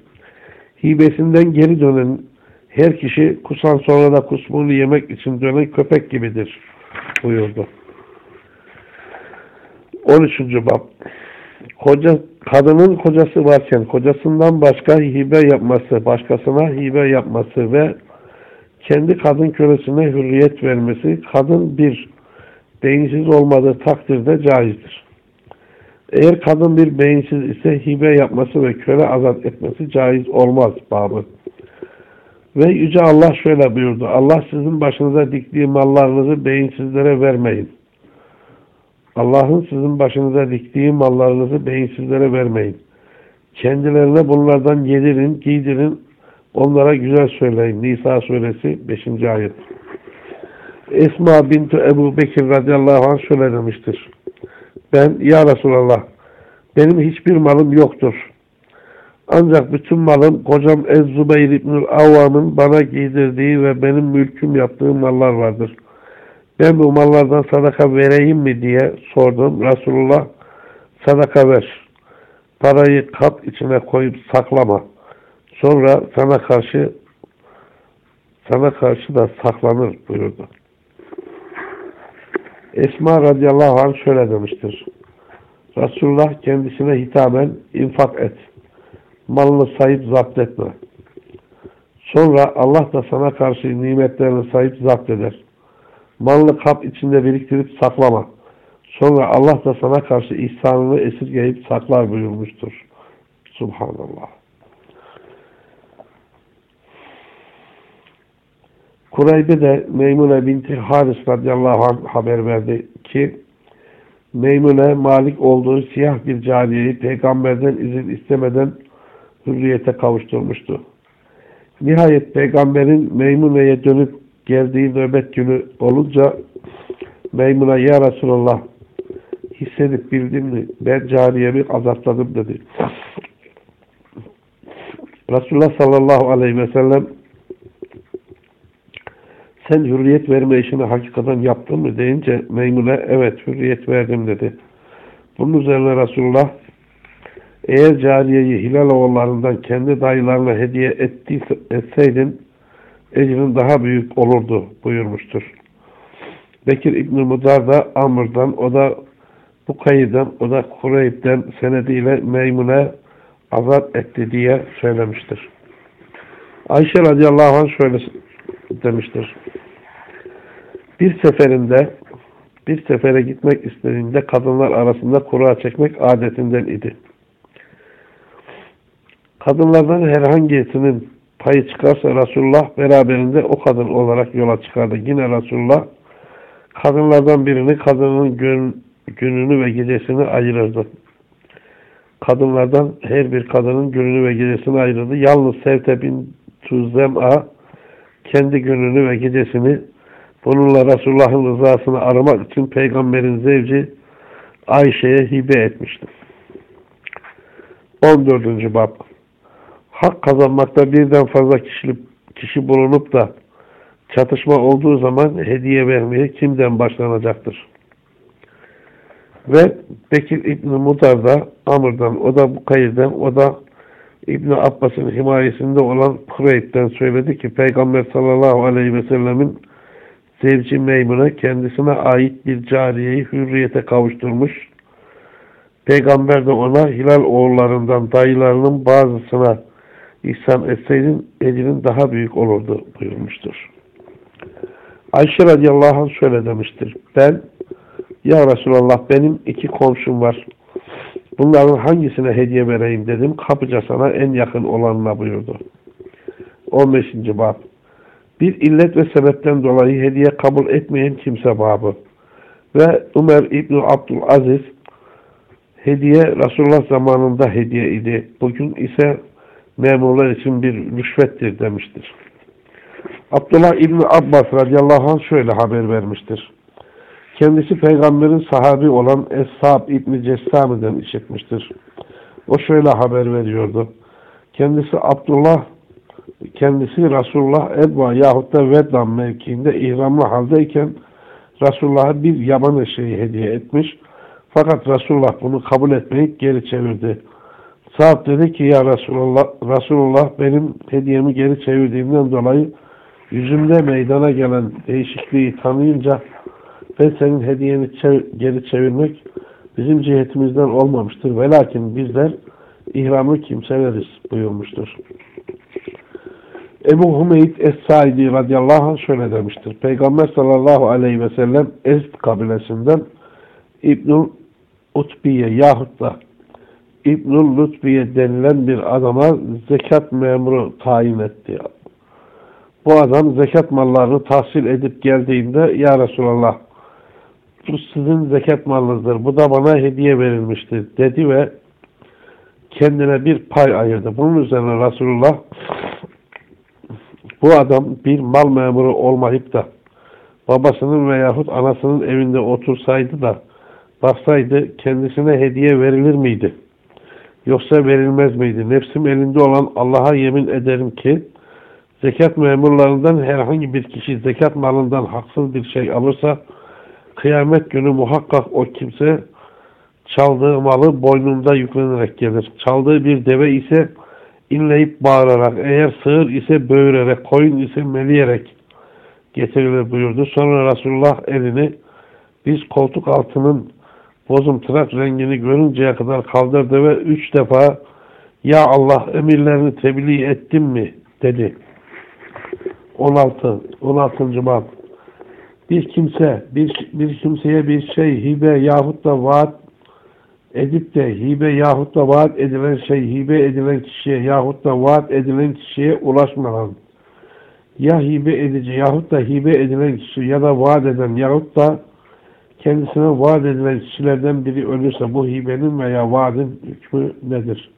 hibesinden geri dönen her kişi kusan sonra da kusmunu yemek için dönen köpek gibidir buyurdu. 13. bab Koca, kadının kocası varken kocasından başka hibe yapması, başkasına hibe yapması ve kendi kadın kölesine hürriyet vermesi kadın bir beyinsiz olmadığı takdirde caizdir. Eğer kadın bir beyinsiz ise hibe yapması ve köle azat etmesi caiz olmaz babı. Ve Yüce Allah şöyle buyurdu. Allah sizin başınıza diktiği mallarınızı beyinsizlere vermeyin. Allah'ın sizin başınıza diktiği mallarınızı beyinsizlere vermeyin. Kendilerine bunlardan yedirin, giydirin, onlara güzel söyleyin. Nisa suresi 5. ayet. Esma binti Ebu Bekir radıyallahu anh şöyle demiştir. Ben ya Resulallah benim hiçbir malım yoktur. Ancak bütün malım kocam Ez-Zübeyir İbnül Avvam'ın bana giydirdiği ve benim mülküm yaptığım mallar vardır. Ben bu mallardan sadaka vereyim mi diye sordum. Resulullah sadaka ver. Parayı kap içine koyup saklama. Sonra sana karşı sana karşı da saklanır buyurdu. Esma radıyallahu anh şöyle demiştir. Resulullah kendisine hitaben infak et. Malını sayıp zapt etme. Sonra Allah da sana karşı nimetlerini sayıp zapt eder. Malını kap içinde biriktirip saklama. Sonra Allah da sana karşı ihsanını esirgeyip saklar buyurmuştur. Subhanallah. Kureybe de Meymune binti Haris radıyallahu anh haber verdi ki Meymune malik olduğu siyah bir cariyeyi peygamberden izin istemeden hürriyete kavuşturmuştu. Nihayet peygamberin Meymune'ye dönüp geldiği nöbet günü olunca Meymune ya Resulallah hissedip bildin mi? Ben cariyemi azartladım dedi. Resulullah sallallahu aleyhi ve sellem sen hürriyet verme işini hakikaten yaptın mı deyince Meymune evet hürriyet verdim dedi. Bunun üzerine Resulullah eğer cariyeyi Hilal oğullarından kendi dayılarına hediye ettiyse, etseydin ecrin daha büyük olurdu buyurmuştur. Bekir İbn-i Mudar da Amr'dan, o da Bukay'dan, o da Kureyb'den senediyle Meymune azat etti diye söylemiştir. Ayşe radıyallahu anh şöyle demiştir. Bir seferinde bir sefere gitmek istediğinde kadınlar arasında kura çekmek adetinden idi. Kadınlardan herhangisinin payı çıkarsa Resulullah beraberinde o kadın olarak yola çıkardı. Yine Resulullah kadınlardan birini kadının gün, gününü ve gecesini ayırırdı. Kadınlardan her bir kadının gününü ve gecesini ayırırdı. Yalnız Sevte bin Tuzem'a kendi gününü ve gecesini bununla Resulullah'ın rızasını aramak için peygamberin zevci Ayşe'ye hibe etmişti. 14. Bab Hak kazanmakta birden fazla kişi, kişi bulunup da çatışma olduğu zaman hediye vermeye kimden başlanacaktır? Ve Bekir İbni Mudar'da Amr'dan, o da Bukayir'den, o da İbni Abbas'ın himayesinde olan Kureyb'den söyledi ki Peygamber sallallahu aleyhi ve sellemin zevci Meymune kendisine ait bir cariyeyi hürriyete kavuşturmuş. Peygamber de ona Hilal oğullarından dayılarının bazısına ihsan etseydin ecrin daha büyük olurdu buyurmuştur. Ayşe radıyallahu anh şöyle demiştir. Ben ya Resulallah benim iki komşum var. Bunların hangisine hediye vereyim dedim. Kapıca sana en yakın olanına buyurdu. 15. Bab Bir illet ve sebepten dolayı hediye kabul etmeyen kimse babı. Ve Ömer İbni Abdülaziz hediye Resulullah zamanında hediye idi. Bugün ise memurlar için bir rüşvettir demiştir. Abdullah İbni Abbas radıyallahu anh şöyle haber vermiştir. Kendisi peygamberin sahabi olan Eshab İbni Cessame'den işitmiştir. O şöyle haber veriyordu. Kendisi Abdullah, kendisi Resulullah Edva yahut da Veddan mevkiinde ihramlı haldeyken Resulullah'a bir yaban eşeği hediye etmiş. Fakat Resulullah bunu kabul etmeyip geri çevirdi. Sa'd dedi ki ya Resulullah, Resulullah benim hediyemi geri çevirdiğimden dolayı yüzümde meydana gelen değişikliği tanıyınca ben senin hediyeni çev geri çevirmek bizim cihetimizden olmamıştır. Velakin bizler ihramlı kimseleriz buyurmuştur. Ebu Hümeyd Es-Saidi radıyallahu anh şöyle demiştir. Peygamber sallallahu aleyhi ve sellem Ezd kabilesinden İbnül Utbiye yahut da İbnül Lutbiye denilen bir adama zekat memuru tayin etti. Bu adam zekat mallarını tahsil edip geldiğinde Ya Resulallah bu sizin zekat malınızdır. Bu da bana hediye verilmiştir dedi ve kendine bir pay ayırdı. Bunun üzerine Resulullah bu adam bir mal memuru olmayıp da babasının veyahut anasının evinde otursaydı da baksaydı kendisine hediye verilir miydi? Yoksa verilmez miydi? Nefsim elinde olan Allah'a yemin ederim ki zekat memurlarından herhangi bir kişi zekat malından haksız bir şey alırsa kıyamet günü muhakkak o kimse çaldığı malı boynunda yüklenerek gelir. Çaldığı bir deve ise inleyip bağırarak, eğer sığır ise böğürerek, koyun ise meleyerek getirilir buyurdu. Sonra Resulullah elini biz koltuk altının bozumtırak rengini görünceye kadar kaldırdı ve üç defa Ya Allah emirlerini tebliğ ettim mi? dedi. 16. 16. bab bir kimse bir, bir kimseye bir şey hibe yahut da vaat edip de hibe yahut da vaat edilen şey hibe edilen kişiye yahut da vaat edilen kişiye ulaşmadan ya hibe edici yahut da hibe edilen kişi ya da vaat eden yahut da kendisine vaat edilen kişilerden biri ölürse bu hibenin veya vaadin hükmü nedir?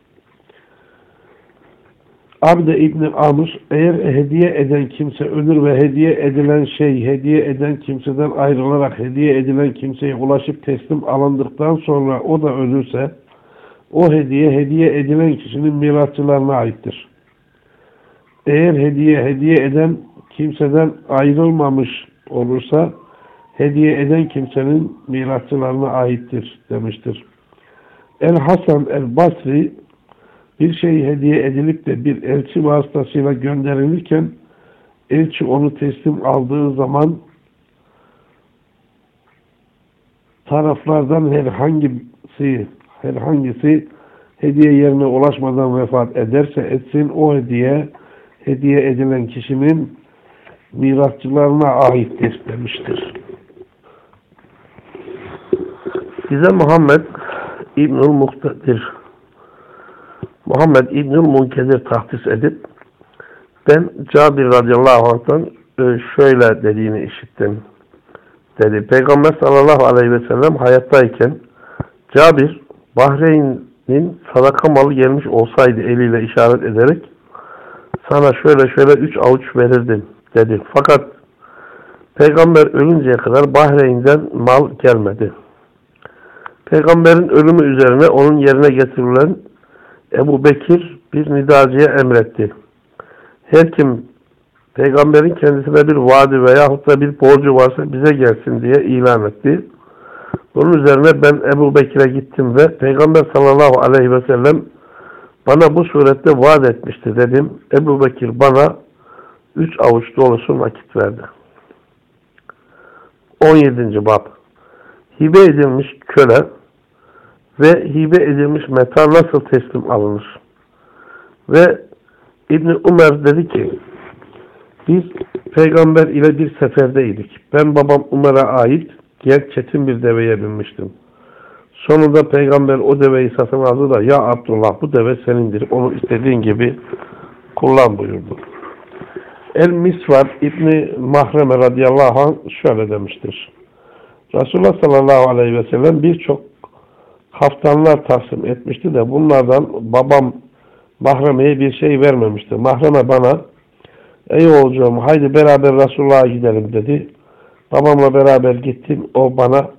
Abde İbni Amr eğer hediye eden kimse ölür ve hediye edilen şey hediye eden kimseden ayrılarak hediye edilen kimseye ulaşıp teslim alındıktan sonra o da ölürse o hediye hediye edilen kişinin mirasçılarına aittir. Eğer hediye hediye eden kimseden ayrılmamış olursa hediye eden kimsenin mirasçılarına aittir demiştir. El Hasan el Basri bir şey hediye edilip de bir elçi vasıtasıyla gönderilirken elçi onu teslim aldığı zaman taraflardan herhangisi herhangisi hediye yerine ulaşmadan vefat ederse etsin o hediye hediye edilen kişinin mirasçılarına aittir demiştir. Bize Muhammed İbnül Muhtadir Muhammed İbnül Munkedir tahsis edip ben Cabir radıyallahu anh'tan e, şöyle dediğini işittim dedi. Peygamber sallallahu aleyhi ve sellem hayattayken Cabir Bahreyn'in sadaka malı gelmiş olsaydı eliyle işaret ederek sana şöyle şöyle üç avuç verirdim dedi. Fakat Peygamber ölünceye kadar Bahreyn'den mal gelmedi. Peygamberin ölümü üzerine onun yerine getirilen Ebu Bekir bir nidacıya emretti. Her kim peygamberin kendisine bir vaadi veyahut da bir borcu varsa bize gelsin diye ilan etti. Bunun üzerine ben Ebu Bekir'e gittim ve Peygamber sallallahu aleyhi ve sellem bana bu surette vaat etmişti dedim. Ebu Bekir bana üç avuç dolusu nakit verdi. 17. Bab Hibe edilmiş köle ve hibe edilmiş meta nasıl teslim alınır? Ve İbn Ömer dedi ki biz peygamber ile bir seferdeydik. Ben babam Umer'e ait gel çetin bir deveye binmiştim. Sonunda peygamber o deveyi satın aldı da ya Abdullah bu deve senindir. Onu istediğin gibi kullan buyurdu. El Misvar İbni Mahreme radıyallahu anh şöyle demiştir. Resulullah sallallahu aleyhi ve sellem birçok haftanlar taksim etmişti de bunlardan babam mahremeye bir şey vermemişti. Mahreme bana ey oğulcuğum haydi beraber Resulullah'a gidelim dedi. Babamla beraber gittim. O bana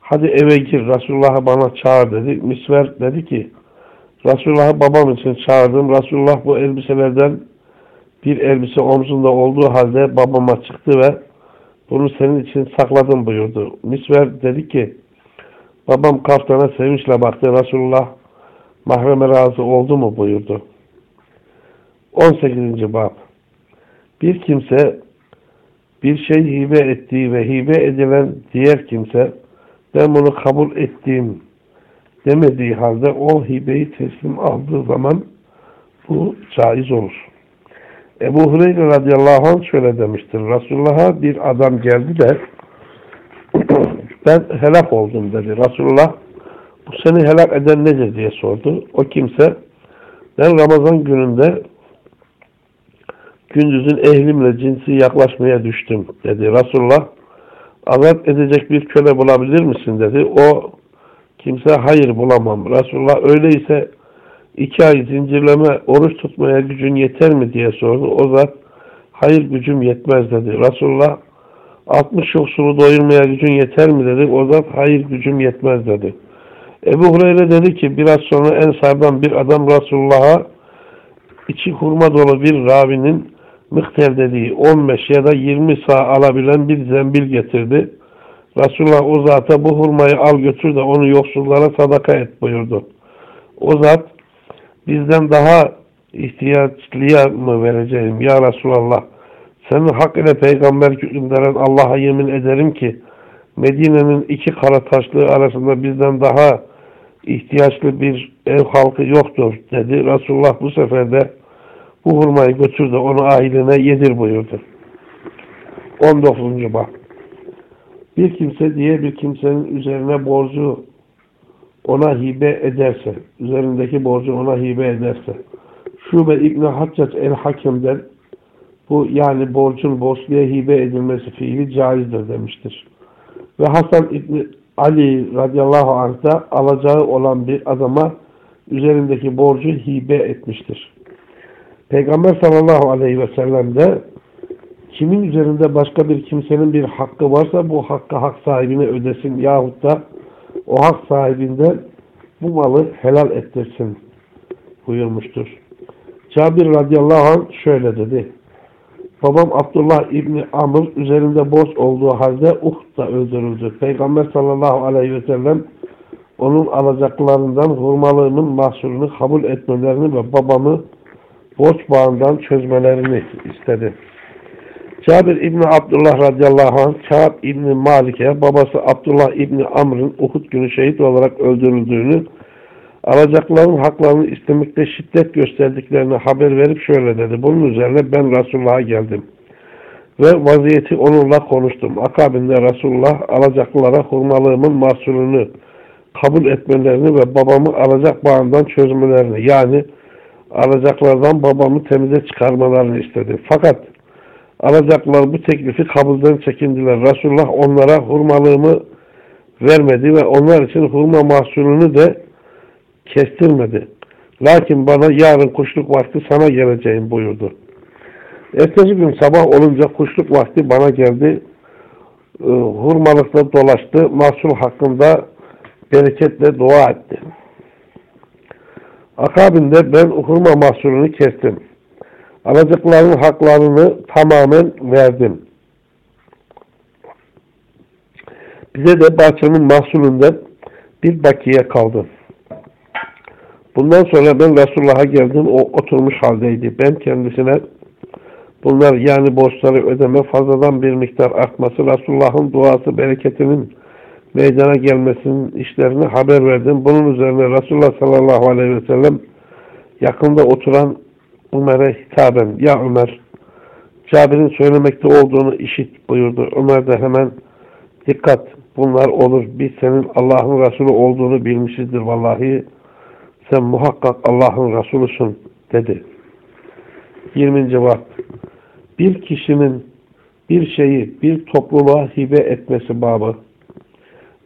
hadi eve gir Resulullah'a bana çağır dedi. Misver dedi ki Resulullah'ı babam için çağırdım. Resulullah bu elbiselerden bir elbise omzunda olduğu halde babama çıktı ve bunu senin için sakladım buyurdu. Misver dedi ki babam kaftana sevinçle baktı. Resulullah mahreme razı oldu mu buyurdu. 18. Bab Bir kimse bir şey hibe ettiği ve hibe edilen diğer kimse ben bunu kabul ettiğim demediği halde o hibeyi teslim aldığı zaman bu caiz olur. Ebu Hureyre radıyallahu anh şöyle demiştir. Resulullah'a bir adam geldi de ben helak oldum dedi. Resulullah bu seni helak eden nedir diye sordu. O kimse ben Ramazan gününde gündüzün ehlimle cinsi yaklaşmaya düştüm dedi. Resulullah azap edecek bir köle bulabilir misin dedi. O kimse hayır bulamam. Resulullah öyleyse iki ay zincirleme oruç tutmaya gücün yeter mi diye sordu. O zat hayır gücüm yetmez dedi. Resulullah 60 yoksulu doyurmaya gücün yeter mi dedi. O zat hayır gücüm yetmez dedi. Ebu Hureyre dedi ki biraz sonra Ensar'dan bir adam Resulullah'a içi hurma dolu bir ravinin mıhter dediği 15 ya da 20 sağ alabilen bir zembil getirdi. Resulullah o zata bu hurmayı al götür de onu yoksullara sadaka et buyurdu. O zat bizden daha ihtiyaçlıya mı vereceğim ya Resulallah? Senin hak ile peygamber gönderen Allah'a yemin ederim ki Medine'nin iki kara taşlığı arasında bizden daha ihtiyaçlı bir ev halkı yoktur dedi. Resulullah bu sefer de bu hurmayı götür de onu ailene yedir buyurdu. 19. bak. Bir kimse diye bir kimsenin üzerine borcu ona hibe ederse, üzerindeki borcu ona hibe ederse, Şube İbni Haccac el-Hakem'den bu yani borcun borçluya hibe edilmesi fiili caizdir demiştir. Ve Hasan İbni Ali radıyallahu anh da alacağı olan bir adama üzerindeki borcu hibe etmiştir. Peygamber sallallahu aleyhi ve sellem de kimin üzerinde başka bir kimsenin bir hakkı varsa bu hakkı hak sahibine ödesin yahut da o hak sahibinden bu malı helal ettirsin buyurmuştur. Cabir radıyallahu anh şöyle dedi. Babam Abdullah İbni Amr üzerinde borç olduğu halde Uhud'da öldürüldü. Peygamber sallallahu aleyhi ve sellem onun alacaklarından hurmalığımın mahsulünü kabul etmelerini ve babamı borç bağından çözmelerini istedi. Cabir İbni Abdullah radıyallahu anh Kâb İbni Malik'e babası Abdullah İbni Amr'ın Uhud günü şehit olarak öldürüldüğünü alacakların haklarını istemekte şiddet gösterdiklerini haber verip şöyle dedi. Bunun üzerine ben Resulullah'a geldim. Ve vaziyeti onunla konuştum. Akabinde Resulullah alacaklılara hurmalığımın mahsulünü kabul etmelerini ve babamı alacak bağından çözmelerini yani alacaklardan babamı temize çıkarmalarını istedi. Fakat alacaklar bu teklifi kabulden çekindiler. Resulullah onlara hurmalığımı vermedi ve onlar için hurma mahsulünü de kestirmedi. Lakin bana yarın kuşluk vakti sana geleceğim buyurdu. Ertesi gün sabah olunca kuşluk vakti bana geldi. Ee, hurmalıkta dolaştı. Mahsul hakkında bereketle dua etti. Akabinde ben hurma mahsulünü kestim. Alacakların haklarını tamamen verdim. Bize de bahçenin mahsulünden bir bakiye kaldı. Bundan sonra ben Resulullah'a geldim. O oturmuş haldeydi. Ben kendisine bunlar yani borçları ödeme fazladan bir miktar artması Resulullah'ın duası bereketinin meydana gelmesinin işlerini haber verdim. Bunun üzerine Resulullah sallallahu aleyhi ve sellem yakında oturan Ömer'e hitaben ya Ömer Cabir'in söylemekte olduğunu işit buyurdu. Ömer de hemen dikkat bunlar olur. Biz senin Allah'ın Resulü olduğunu bilmişizdir vallahi. Sen muhakkak Allah'ın Resulüsün dedi. 20. bak. Bir kişinin bir şeyi bir topluluğa hibe etmesi babı.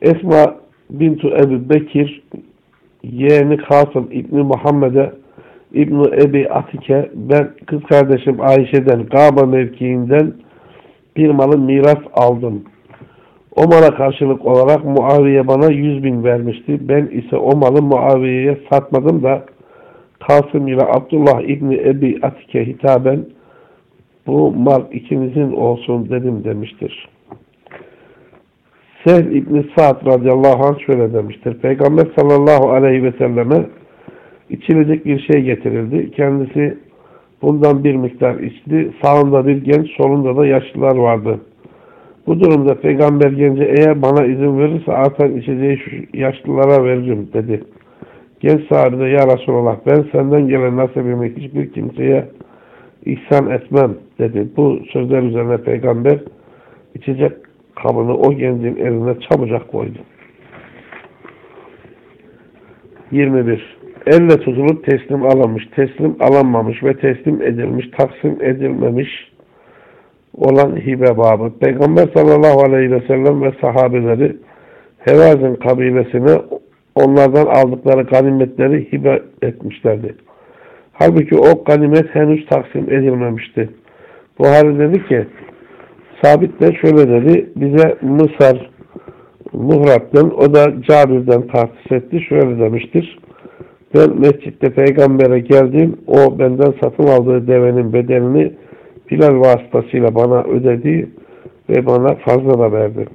Esma bintu Ebu Bekir yeğeni Kasım İbni Muhammed'e İbni Ebi Atike ben kız kardeşim Ayşe'den Gaba mevkiinden bir malı miras aldım. O mala karşılık olarak Muaviye bana yüz bin vermişti. Ben ise o malı Muaviye'ye satmadım da Kasım ile Abdullah İbni Ebi Atike hitaben bu mal ikinizin olsun dedim demiştir. Sehl İbni Sa'd radıyallahu anh şöyle demiştir. Peygamber sallallahu aleyhi ve selleme içilecek bir şey getirildi. Kendisi bundan bir miktar içti. Sağında bir genç, solunda da yaşlılar vardı. Bu durumda peygamber gence eğer bana izin verirse artan içeceği şu yaşlılara veririm dedi. Genç sahabe de ya Resulallah ben senden gelen nasibimi hiçbir kimseye ihsan etmem dedi. Bu sözler üzerine peygamber içecek kabını o gencin eline çabucak koydu. 21. Elle tutulup teslim alınmış, teslim alınmamış ve teslim edilmiş, taksim edilmemiş olan hibe babı. Peygamber sallallahu aleyhi ve sellem ve sahabeleri Hevazin kabilesine onlardan aldıkları ganimetleri hibe etmişlerdi. Halbuki o ganimet henüz taksim edilmemişti. Buhari dedi ki Sabit de şöyle dedi bize Mısır Muhrab'dan o da Cabir'den tahsis etti. Şöyle demiştir. Ben mescitte peygambere geldim. O benden satın aldığı devenin bedelini Bilal vasıtasıyla bana ödedi ve bana fazla da verdi.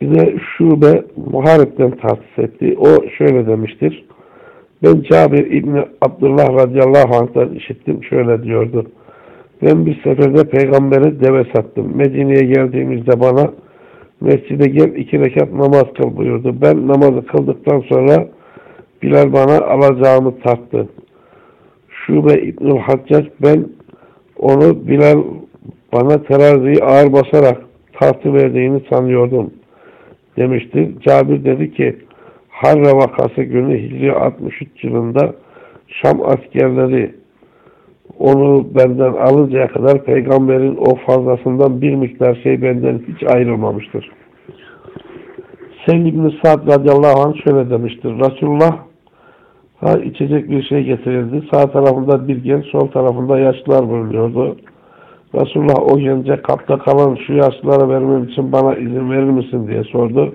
Bize şube Muharip'ten tahsis etti. O şöyle demiştir. Ben Cabir İbni Abdullah radıyallahu anh'tan işittim. Şöyle diyordu. Ben bir seferde peygambere deve sattım. Medine'ye geldiğimizde bana mescide gel iki rekat namaz kıl buyurdu. Ben namazı kıldıktan sonra Bilal bana alacağımı tarttı. Şube İbnül Haccac ben onu Bilal bana teraziyi ağır basarak tartı verdiğini sanıyordum demiştir. Cabir dedi ki Harra vakası günü Hicri 63 yılında Şam askerleri onu benden alıncaya kadar peygamberin o fazlasından bir miktar şey benden hiç ayrılmamıştır. Seyyid İbn-i Sa'd radıyallahu anh şöyle demiştir. Resulullah ha, içecek bir şey getirildi. Sağ tarafında bir genç, sol tarafında yaşlılar bulunuyordu. Resulullah o gence kapta kalan şu yaşlılara vermem için bana izin verir misin diye sordu.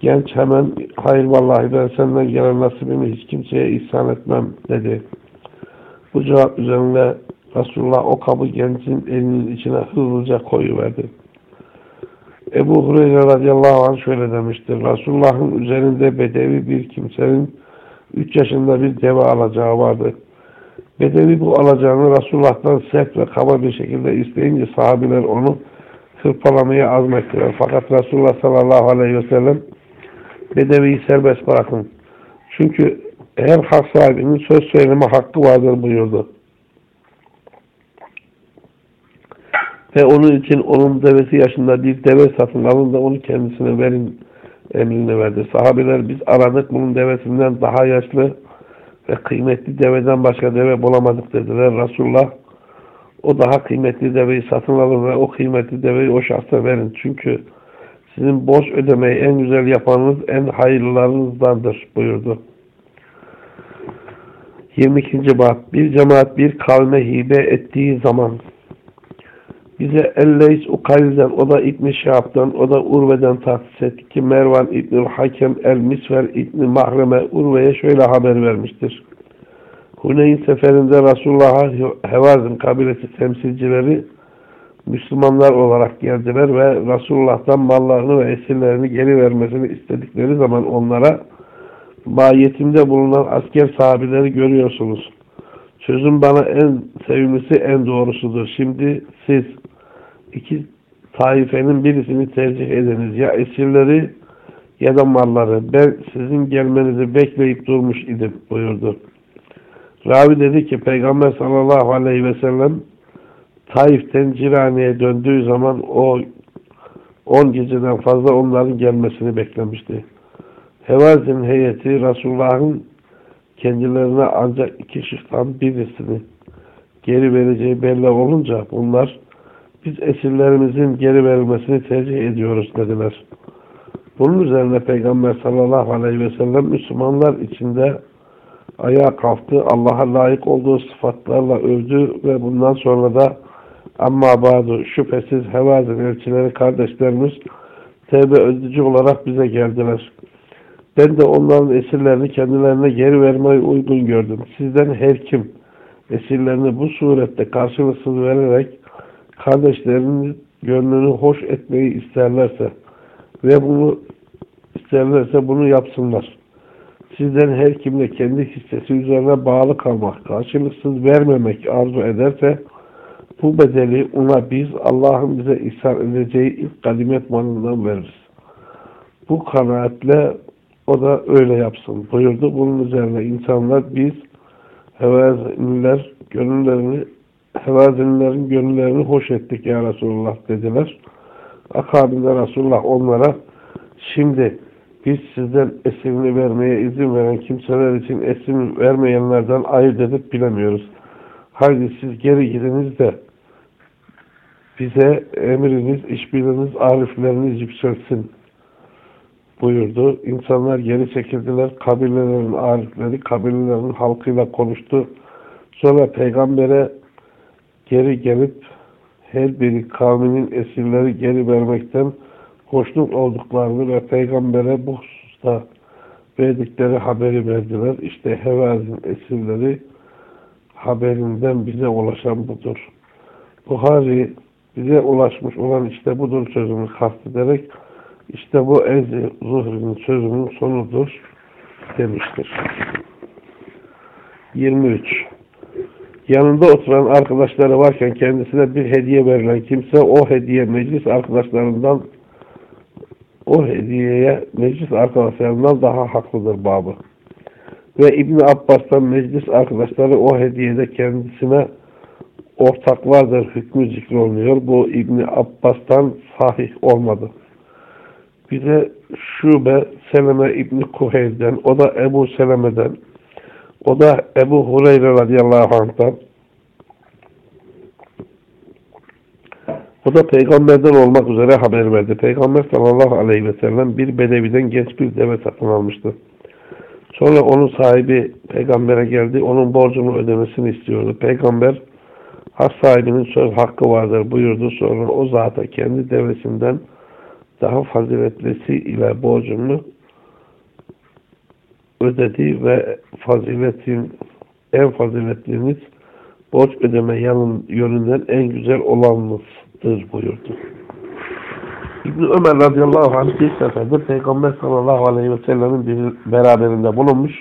Genç hemen hayır vallahi ben senden gelen nasibimi hiç kimseye ihsan etmem dedi. Bu cevap üzerine Resulullah o kabı gencin elinin içine hızlıca koyuverdi. Ebu Hureyre radıyallahu anh şöyle demiştir. Resulullah'ın üzerinde bedevi bir kimsenin 3 yaşında bir deve alacağı vardı. Bedevi bu alacağını Resulullah'tan sert ve kaba bir şekilde isteyince sahabiler onu hırpalamaya azmettiler. Fakat Resulullah sallallahu aleyhi ve sellem Bedevi'yi serbest bırakın. Çünkü her hak sahibinin söz söyleme hakkı vardır buyurdu. Ve onun için onun devesi yaşında bir deve satın alın da onu kendisine verin emrini verdi. Sahabeler biz aradık bunun devesinden daha yaşlı ve kıymetli deveden başka deve bulamadık dediler. Resulullah o daha kıymetli deveyi satın alın ve o kıymetli deveyi o şahsa verin. Çünkü sizin borç ödemeyi en güzel yapanınız en hayırlılarınızdandır buyurdu. 22. bab Bir cemaat bir kavme hibe ettiği zaman bize Elleys Ukayl'den, o da İbn-i Şahab'dan, o da Urve'den tahsis etti ki Mervan İbn-i Hakem El-Misver İbn-i Mahreme Urve'ye şöyle haber vermiştir. Huneyn seferinde Resulullah'a Hevazin kabilesi temsilcileri Müslümanlar olarak geldiler ve Resulullah'tan mallarını ve esirlerini geri vermesini istedikleri zaman onlara bayiyetimde bulunan asker sahabileri görüyorsunuz. Sözüm bana en sevimlisi en doğrusudur. Şimdi siz iki taifenin birisini tercih ediniz. Ya esirleri ya da malları. Ben sizin gelmenizi bekleyip durmuş idim buyurdu. Ravi dedi ki Peygamber sallallahu aleyhi ve sellem Taif'ten Cirani'ye döndüğü zaman o 10 geceden fazla onların gelmesini beklemişti. Hevazin heyeti Resulullah'ın kendilerine ancak iki şıktan birisini geri vereceği belli olunca bunlar biz esirlerimizin geri verilmesini tercih ediyoruz dediler. Bunun üzerine Peygamber sallallahu aleyhi ve sellem Müslümanlar içinde ayağa kalktı. Allah'a layık olduğu sıfatlarla övdü ve bundan sonra da ama bazı şüphesiz Hevazin elçileri kardeşlerimiz tevbe ödücü olarak bize geldiler. Ben de onların esirlerini kendilerine geri vermeyi uygun gördüm. Sizden her kim esirlerini bu surette karşılıksız vererek kardeşlerinin gönlünü hoş etmeyi isterlerse ve bunu isterlerse bunu yapsınlar. Sizden her kimle kendi hissesi üzerine bağlı kalmak, karşılıksız vermemek arzu ederse bu bedeli ona biz Allah'ın bize ihsan edeceği ilk kadimet malından veririz. Bu kanaatle o da öyle yapsın buyurdu. Bunun üzerine insanlar biz hevazinler gönüllerini hevazinlerin gönüllerini hoş ettik ya Resulullah dediler. Akabinde Resulullah onlara şimdi biz sizden esirini vermeye izin veren kimseler için esim vermeyenlerden ayırt edip bilemiyoruz. Haydi siz geri gidiniz de bize emriniz, işbiriniz, arifleriniz yükselsin buyurdu. İnsanlar geri çekildiler. Kabilelerin arifleri kabilelerin halkıyla konuştu. Sonra peygambere geri gelip her biri kavminin esirleri geri vermekten hoşnut olduklarını ve peygambere bu hususta verdikleri haberi verdiler. İşte Hevazin esirleri haberinden bize ulaşan budur. Buhari bize ulaşmış olan işte budur sözünü kastederek işte bu Ezi Zuhri'nin sözünün sonudur demiştir. 23. Yanında oturan arkadaşları varken kendisine bir hediye verilen kimse o hediye meclis arkadaşlarından o hediyeye meclis arkadaşlarından daha haklıdır babı. Ve İbn Abbas'tan meclis arkadaşları o hediyede kendisine ortaklardır hükmü zikrolunuyor. Bu İbn Abbas'tan sahih olmadı. Bize Şube Seleme İbni Kuheyl'den, o da Ebu Seleme'den, o da Ebu Hureyre radıyallahu anh'tan, o da peygamberden olmak üzere haber verdi. Peygamber sallallahu aleyhi ve sellem bir bedeviden genç bir deve satın almıştı. Sonra onun sahibi peygambere geldi. Onun borcunu ödemesini istiyordu. Peygamber hak sahibinin söz hakkı vardır buyurdu. Sonra o zata kendi devesinden daha faziletlisi ile borcunu ödedi ve faziletin en faziletliniz borç ödeme yanın yönünden en güzel olanınızdır buyurdu. İbni Ömer radıyallahu anh bir seferde Peygamber sallallahu aleyhi ve sellemin bir beraberinde bulunmuş.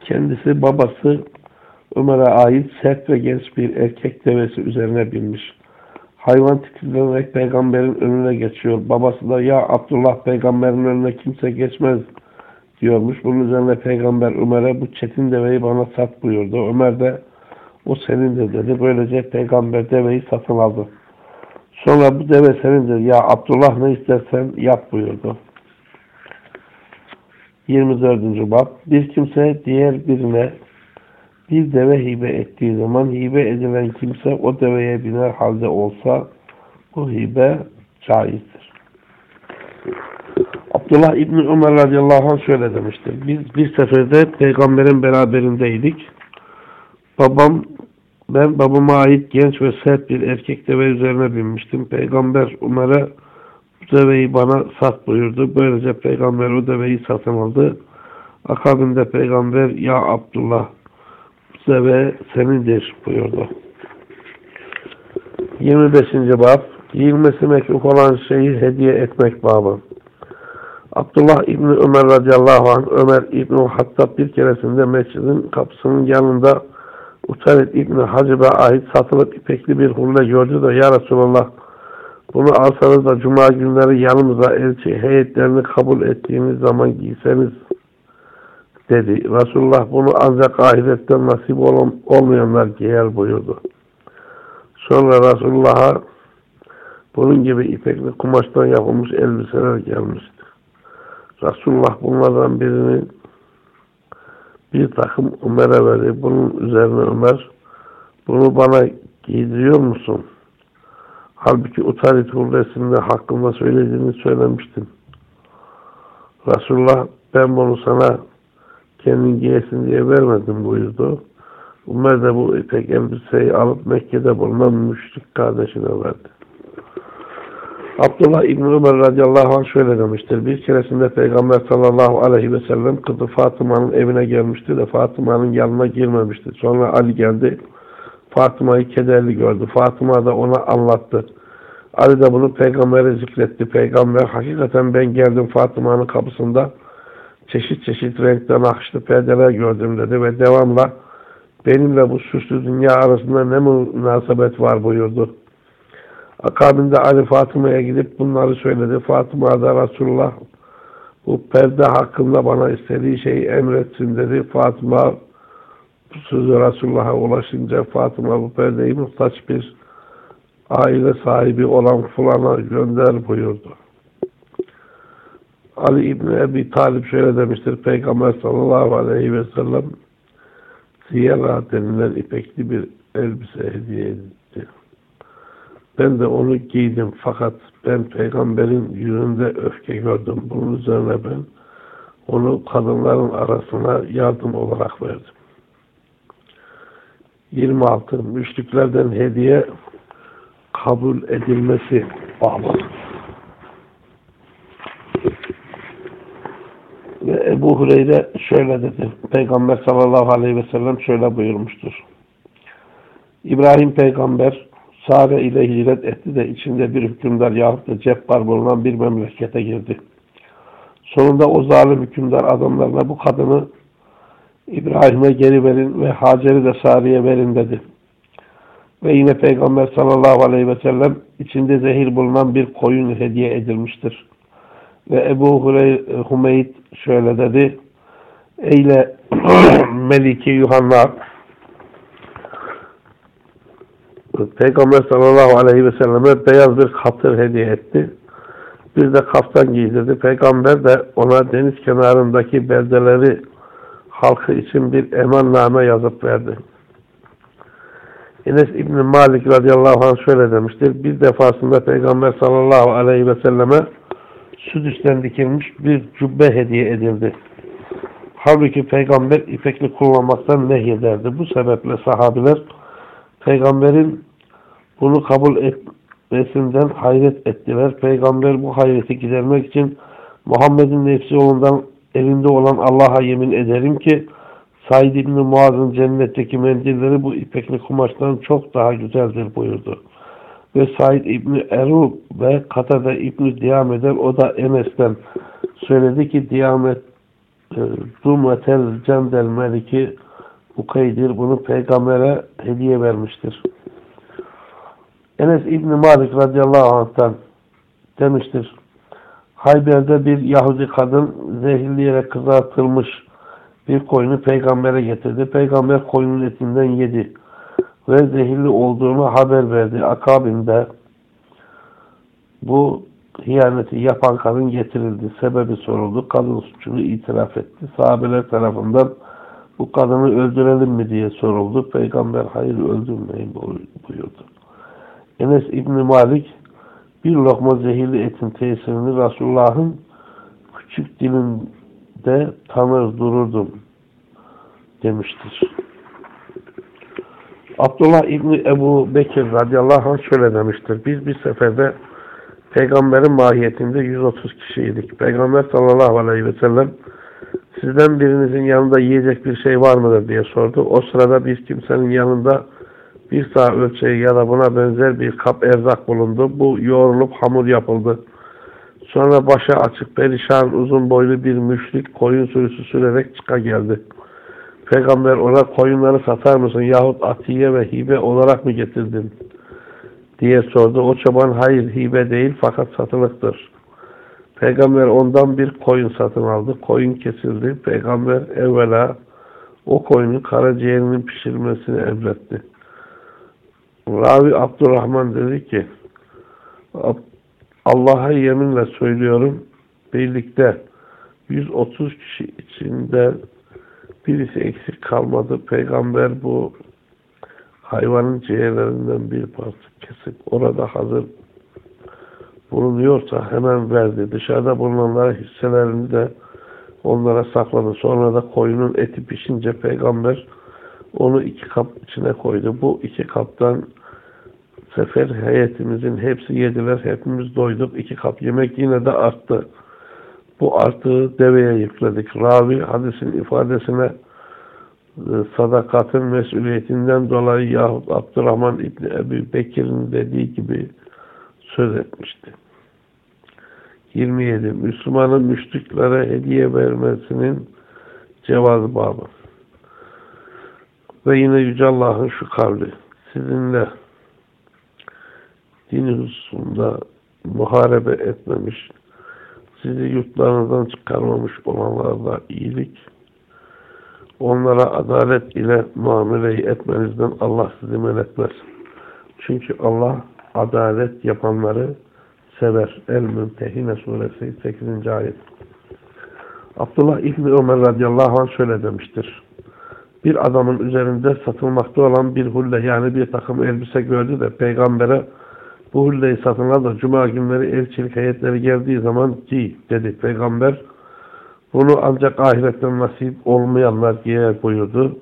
Kendisi babası Ömer'e ait sert ve genç bir erkek devesi üzerine binmiş. Hayvan titizlenerek peygamberin önüne geçiyor. Babası da ya Abdullah peygamberin önüne kimse geçmez diyormuş. Bunun üzerine peygamber Ömer'e bu çetin deveyi bana sat buyurdu. Ömer de o senindir dedi. Böylece peygamber deveyi satın aldı. Sonra bu deve senindir. Ya Abdullah ne istersen yap buyurdu. 24. bab Bir kimse diğer birine bir deve hibe ettiği zaman hibe edilen kimse o deveye biner halde olsa bu hibe caizdir. Abdullah İbni Ömer radıyallahu anh şöyle demiştir. Biz bir seferde peygamberin beraberindeydik. Babam ben babama ait genç ve sert bir erkek deve üzerine binmiştim. Peygamber Ömer'e bu deveyi bana sat buyurdu. Böylece peygamber o deveyi satın aldı. Akabinde peygamber ya Abdullah ve senindir buyurdu. 25. bab Yiyilmesi mekruh olan şeyi hediye etmek babı. Abdullah İbni Ömer radıyallahu anh Ömer İbni Hattab bir keresinde mescidin kapısının yanında Utaret İbni Hacib'e ait satılıp ipekli bir hulle gördü de Ya Resulallah bunu alsanız da cuma günleri yanımıza elçi heyetlerini kabul ettiğiniz zaman giyseniz dedi. Resulullah bunu ancak ahiretten nasip ol olmayanlar giyer buyurdu. Sonra Resulullah'a bunun gibi ipekli kumaştan yapılmış elbiseler gelmişti. Resulullah bunlardan birini bir takım Ömer'e verdi. Bunun üzerine Ömer bunu bana giydiriyor musun? Halbuki Utarit Hurresi'nde hakkında söylediğini söylemiştin. Resulullah ben bunu sana kendin giyesin diye vermedim buyurdu. Ömer de bu ipek elbiseyi alıp Mekke'de bulunan müşrik kardeşine verdi. Abdullah İbni Ömer radıyallahu anh şöyle demiştir. Bir keresinde Peygamber sallallahu aleyhi ve sellem kızı Fatıma'nın evine gelmişti de Fatıma'nın yanına girmemişti. Sonra Ali geldi. Fatıma'yı kederli gördü. Fatıma da ona anlattı. Ali de bunu peygambere zikretti. Peygamber hakikaten ben geldim Fatıma'nın kapısında çeşit çeşit renkte nakışlı perdeler gördüm dedi ve devamla benimle bu süslü dünya arasında ne münasebet var buyurdu. Akabinde Ali Fatıma'ya gidip bunları söyledi. Fatıma da Resulullah bu perde hakkında bana istediği şeyi emretsin dedi. Fatıma sözü Resulullah'a ulaşınca Fatıma bu perdeyi muhtaç bir aile sahibi olan fulana gönder buyurdu. Ali İbni Ebi Talip şöyle demiştir. Peygamber sallallahu aleyhi ve sellem Ziyara denilen ipekli bir elbise hediye etti. Ben de onu giydim fakat ben peygamberin yüzünde öfke gördüm. Bunun üzerine ben onu kadınların arasına yardım olarak verdim. 26. Müşriklerden hediye kabul edilmesi bağlı. Ve Ebu Hureyre şöyle dedi. Peygamber sallallahu aleyhi ve sellem şöyle buyurmuştur. İbrahim peygamber Sare ile hicret etti de içinde bir hükümdar yahut da cebbar bulunan bir memlekete girdi. Sonunda o zalim hükümdar adamlarına bu kadını İbrahim'e geri verin ve Hacer'i de Sare'ye verin dedi. Ve yine Peygamber sallallahu aleyhi ve sellem içinde zehir bulunan bir koyun hediye edilmiştir. Ve Ebu Hümeyd şöyle dedi. Eyle Meliki Yuhanna Peygamber sallallahu aleyhi ve selleme beyaz bir katır hediye etti. Bir de kaftan giydirdi. Peygamber de ona deniz kenarındaki beldeleri halkı için bir emanname yazıp verdi. Enes İbni Malik radıyallahu anh şöyle demiştir. Bir defasında Peygamber sallallahu aleyhi ve selleme südüsten dikilmiş bir cübbe hediye edildi. Halbuki Peygamber ipekli kullanmaktan nehyederdi. Bu sebeple sahabiler Peygamberin bunu kabul etmesinden hayret ettiler. Peygamber bu hayreti gidermek için Muhammed'in nefsi yolundan elinde olan Allah'a yemin ederim ki Said İbni Muaz'ın cennetteki mendilleri bu ipekli kumaştan çok daha güzeldir buyurdu. Ve Said İbni Erub ve Katade İbni Diyame'den o da Enes'ten söyledi ki Diyamet e, Dumetel Cendel Meliki Ukeydir bunu peygambere hediye vermiştir. Enes İbni Malik radıyallahu anh'tan demiştir. Hayber'de bir Yahudi kadın zehirleyerek kızartılmış bir koyunu peygambere getirdi. Peygamber koyunun etinden yedi ve zehirli olduğunu haber verdi. Akabinde bu hiyaneti yapan kadın getirildi. Sebebi soruldu. Kadın suçunu itiraf etti. Sahabeler tarafından bu kadını öldürelim mi diye soruldu. Peygamber hayır öldürmeyin buyurdu. Enes İbni Malik bir lokma zehirli etin tesirini Resulullah'ın küçük dilinde tanır dururdum demiştir. Abdullah İbni Ebu Bekir radıyallahu anh şöyle demiştir. Biz bir seferde peygamberin mahiyetinde 130 kişiydik. Peygamber sallallahu aleyhi ve sellem sizden birinizin yanında yiyecek bir şey var mıdır diye sordu. O sırada bir kimsenin yanında bir sağ ölçeği ya da buna benzer bir kap erzak bulundu. Bu yoğrulup hamur yapıldı. Sonra başa açık, perişan, uzun boylu bir müşrik koyun sürüsü sürerek çıka geldi. Peygamber ona koyunları satar mısın yahut atiye ve hibe olarak mı getirdin? diye sordu. O çoban hayır hibe değil fakat satılıktır. Peygamber ondan bir koyun satın aldı. Koyun kesildi. Peygamber evvela o koyunun karaciğerinin pişirmesini emretti. Ravi Abdurrahman dedi ki Allah'a yeminle söylüyorum birlikte 130 kişi içinde birisi eksik kalmadı. Peygamber bu hayvanın ciğerlerinden bir parça kesip orada hazır bulunuyorsa hemen verdi. Dışarıda bulunanlara hisselerini de onlara sakladı. Sonra da koyunun eti pişince peygamber onu iki kap içine koydu. Bu iki kaptan sefer heyetimizin hepsi yediler. Hepimiz doyduk. İki kap yemek yine de arttı. Bu artığı deveye yükledik. Ravi hadisin ifadesine e, sadakatın mesuliyetinden dolayı yahut Abdurrahman İbni Ebu Bekir'in dediği gibi söz etmişti. 27. Müslümanın müşriklere hediye vermesinin cevazı babı. Ve yine Yüce Allah'ın şu kavli. Sizinle din hususunda muharebe etmemiş, sizi yurtlarınızdan çıkarmamış olanlarla iyilik, onlara adalet ile muameleyi etmenizden Allah sizi men etmez. Çünkü Allah adalet yapanları sever. El-Mümtehine suresi 8. ayet. Abdullah İbni Ömer radıyallahu anh şöyle demiştir. Bir adamın üzerinde satılmakta olan bir hulle yani bir takım elbise gördü de peygambere bu hulleyi satın al da cuma günleri elçilik heyetleri geldiği zaman giy dedi. Peygamber bunu ancak ahiretten nasip olmayanlar giyer buyurdu.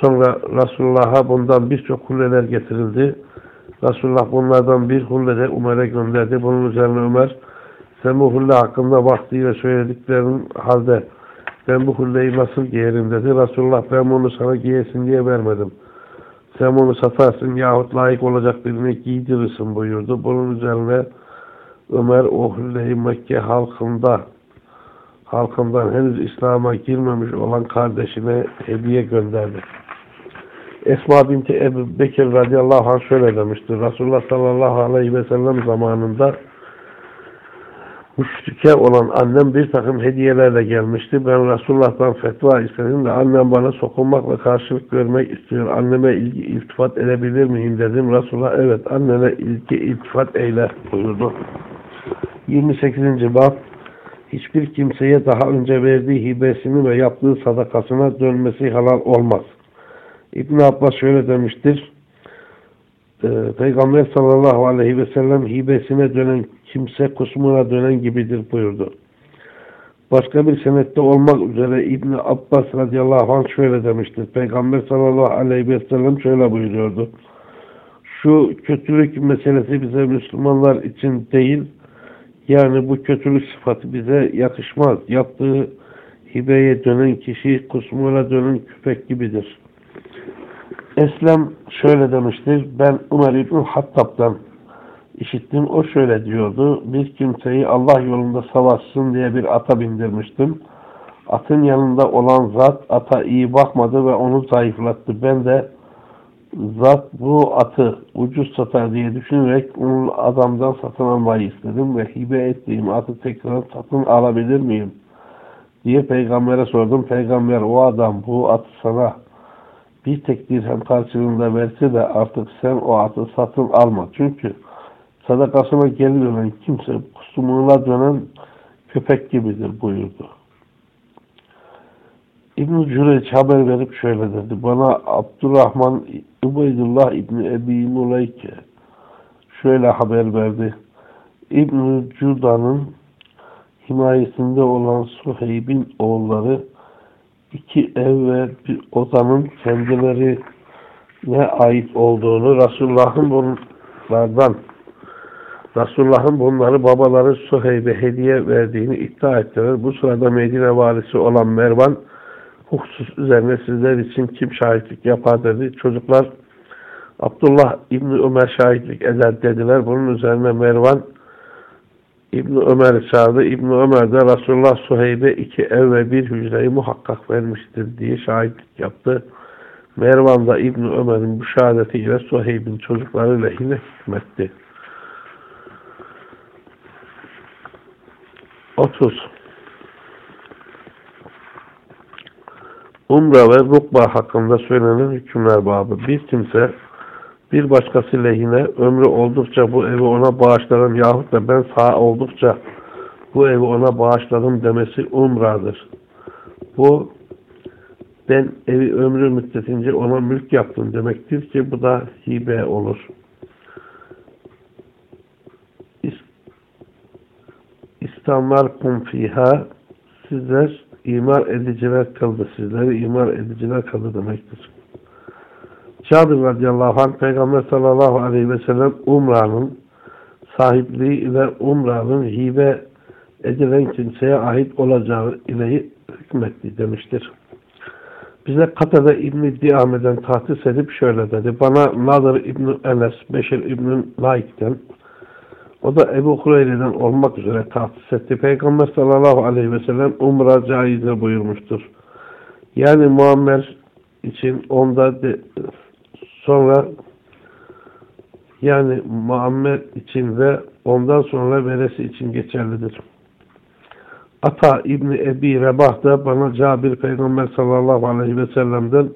Sonra Resulullah'a bundan birçok hulleler getirildi. Resulullah bunlardan bir hulle de Ömer'e gönderdi. Bunun üzerine Ömer sen bu hulle hakkında vaktiyle söylediklerin halde ben bu hulleyi nasıl giyerim dedi. Resulullah ben bunu sana giyesin diye vermedim. Sen bunu satarsın yahut layık olacak birine giydirirsin buyurdu. Bunun üzerine Ömer o hulleyi Mekke halkında halkından henüz İslam'a girmemiş olan kardeşine hediye gönderdi. Esma binti Ebu Bekir radıyallahu anh şöyle demiştir. Resulullah sallallahu aleyhi ve sellem zamanında müşrike olan annem bir takım hediyelerle gelmişti. Ben Resulullah'tan fetva istedim de annem bana sokulmakla karşılık görmek istiyor. Anneme ilgi iltifat edebilir miyim dedim. Resulullah evet annene ilgi iltifat eyle buyurdu. 28. bab Hiçbir kimseye daha önce verdiği hibesini ve yaptığı sadakasına dönmesi halal olmaz. İbn Abbas şöyle demiştir. E, Peygamber sallallahu aleyhi ve sellem hibesine dönen kimse kusmuna dönen gibidir buyurdu. Başka bir senette olmak üzere İbn Abbas radıyallahu anh şöyle demiştir. Peygamber sallallahu aleyhi ve sellem şöyle buyuruyordu. Şu kötülük meselesi bize Müslümanlar için değil, yani bu kötülük sıfatı bize yakışmaz. Yaptığı hibeye dönen kişi kusmuna dönen küpek gibidir. Eslem şöyle demiştir. Ben Ömer İbn Hattab'dan işittim. O şöyle diyordu. Bir kimseyi Allah yolunda savaşsın diye bir ata bindirmiştim. Atın yanında olan zat ata iyi bakmadı ve onu zayıflattı. Ben de zat bu atı ucuz satar diye düşünerek onu adamdan satın almayı istedim ve hibe ettiğim atı tekrar satın alabilir miyim? diye peygambere sordum. Peygamber o adam bu atı sana bir tek dirhem karşılığında verse de artık sen o atı satın alma. Çünkü sadakasına geri dönen kimse kusumuna dönen köpek gibidir buyurdu. İbn-i Cüreç haber verip şöyle dedi. Bana Abdurrahman Ubeydullah İbni Ebi Muleyke şöyle haber verdi. İbn-i Cuda'nın himayesinde olan Suheyb'in oğulları iki ev ve bir odanın kendilerine ait olduğunu Resulullah'ın bunlardan Resulullah'ın bunları babaları Suheyb'e hediye verdiğini iddia ettiler. Bu sırada Medine valisi olan Mervan husus üzerine sizler için kim şahitlik yapar dedi. Çocuklar Abdullah İbni Ömer şahitlik eder dediler. Bunun üzerine Mervan İbni Ömer çağırdı. İbni Ömer de Resulullah Suheyb'e iki ev ve bir hücreyi muhakkak vermiştir diye şahitlik yaptı. Mervan da İbni Ömer'in bu şehadetiyle Suheyb'in çocukları lehine hükmetti. 30. Umra ve rukba hakkında söylenen hükümler babı. Bir kimse bir başkası lehine ömrü oldukça bu evi ona bağışlarım yahut da ben sağ oldukça bu evi ona bağışladım demesi umradır. Bu ben evi ömrü müddetince ona mülk yaptım demektir ki bu da hibe olur. İslamlar kum fiha sizler imar ediciler kıldı. Sizleri imar ediciler kıldı demektir. Cabir radıyallahu anh Peygamber sallallahu aleyhi ve sellem Umra'nın sahipliği ve Umra'nın hibe edilen kimseye ait olacağı ile hükmetti demiştir. Bize Katade İbni Diame'den tahsis edip şöyle dedi. Bana Nadir İbni Enes, Beşir İbni Laik'ten o da Ebu Hureyre'den olmak üzere tahsis etti. Peygamber sallallahu aleyhi ve sellem umra caizdir buyurmuştur. Yani Muammer için onda de, sonra yani Muammer için ve ondan sonra veresi için geçerlidir. Ata İbni Ebi Rebah da bana Cabir Peygamber sallallahu aleyhi ve sellem'den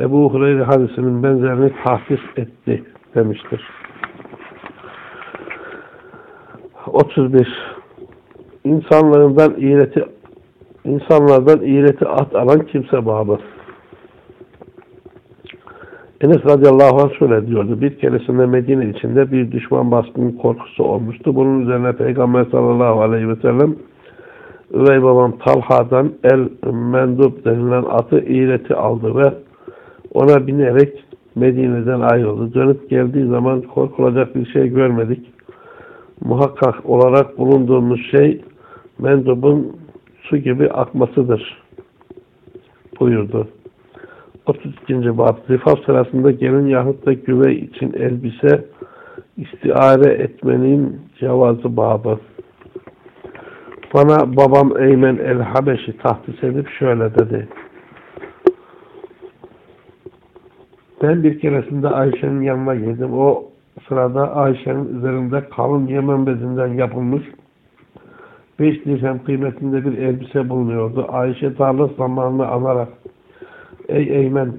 Ebu Hureyre hadisinin benzerini tahsis etti demiştir. 31 İnsanlarından iğreti insanlardan iğreti at alan kimse babı. Enes radıyallahu anh şöyle diyordu. Bir keresinde Medine içinde bir düşman baskının korkusu olmuştu. Bunun üzerine Peygamber sallallahu aleyhi ve sellem üvey babam Talha'dan El Mendub denilen atı iğreti aldı ve ona binerek Medine'den ayrıldı. Dönüp geldiği zaman korkulacak bir şey görmedik. Muhakkak olarak bulunduğumuz şey mendubun su gibi akmasıdır buyurdu. 32. bab zifaf sırasında gelin yahut da güvey için elbise istiare etmenin cevazı babı. Bana babam Eymen el-Habeşi tahsis edip şöyle dedi. Ben bir keresinde Ayşe'nin yanına girdim. O sırada Ayşe'nin üzerinde kalın Yemen bezinden yapılmış beş dirhem kıymetinde bir elbise bulunuyordu. Ayşe darlık zamanını anarak Ey Eymen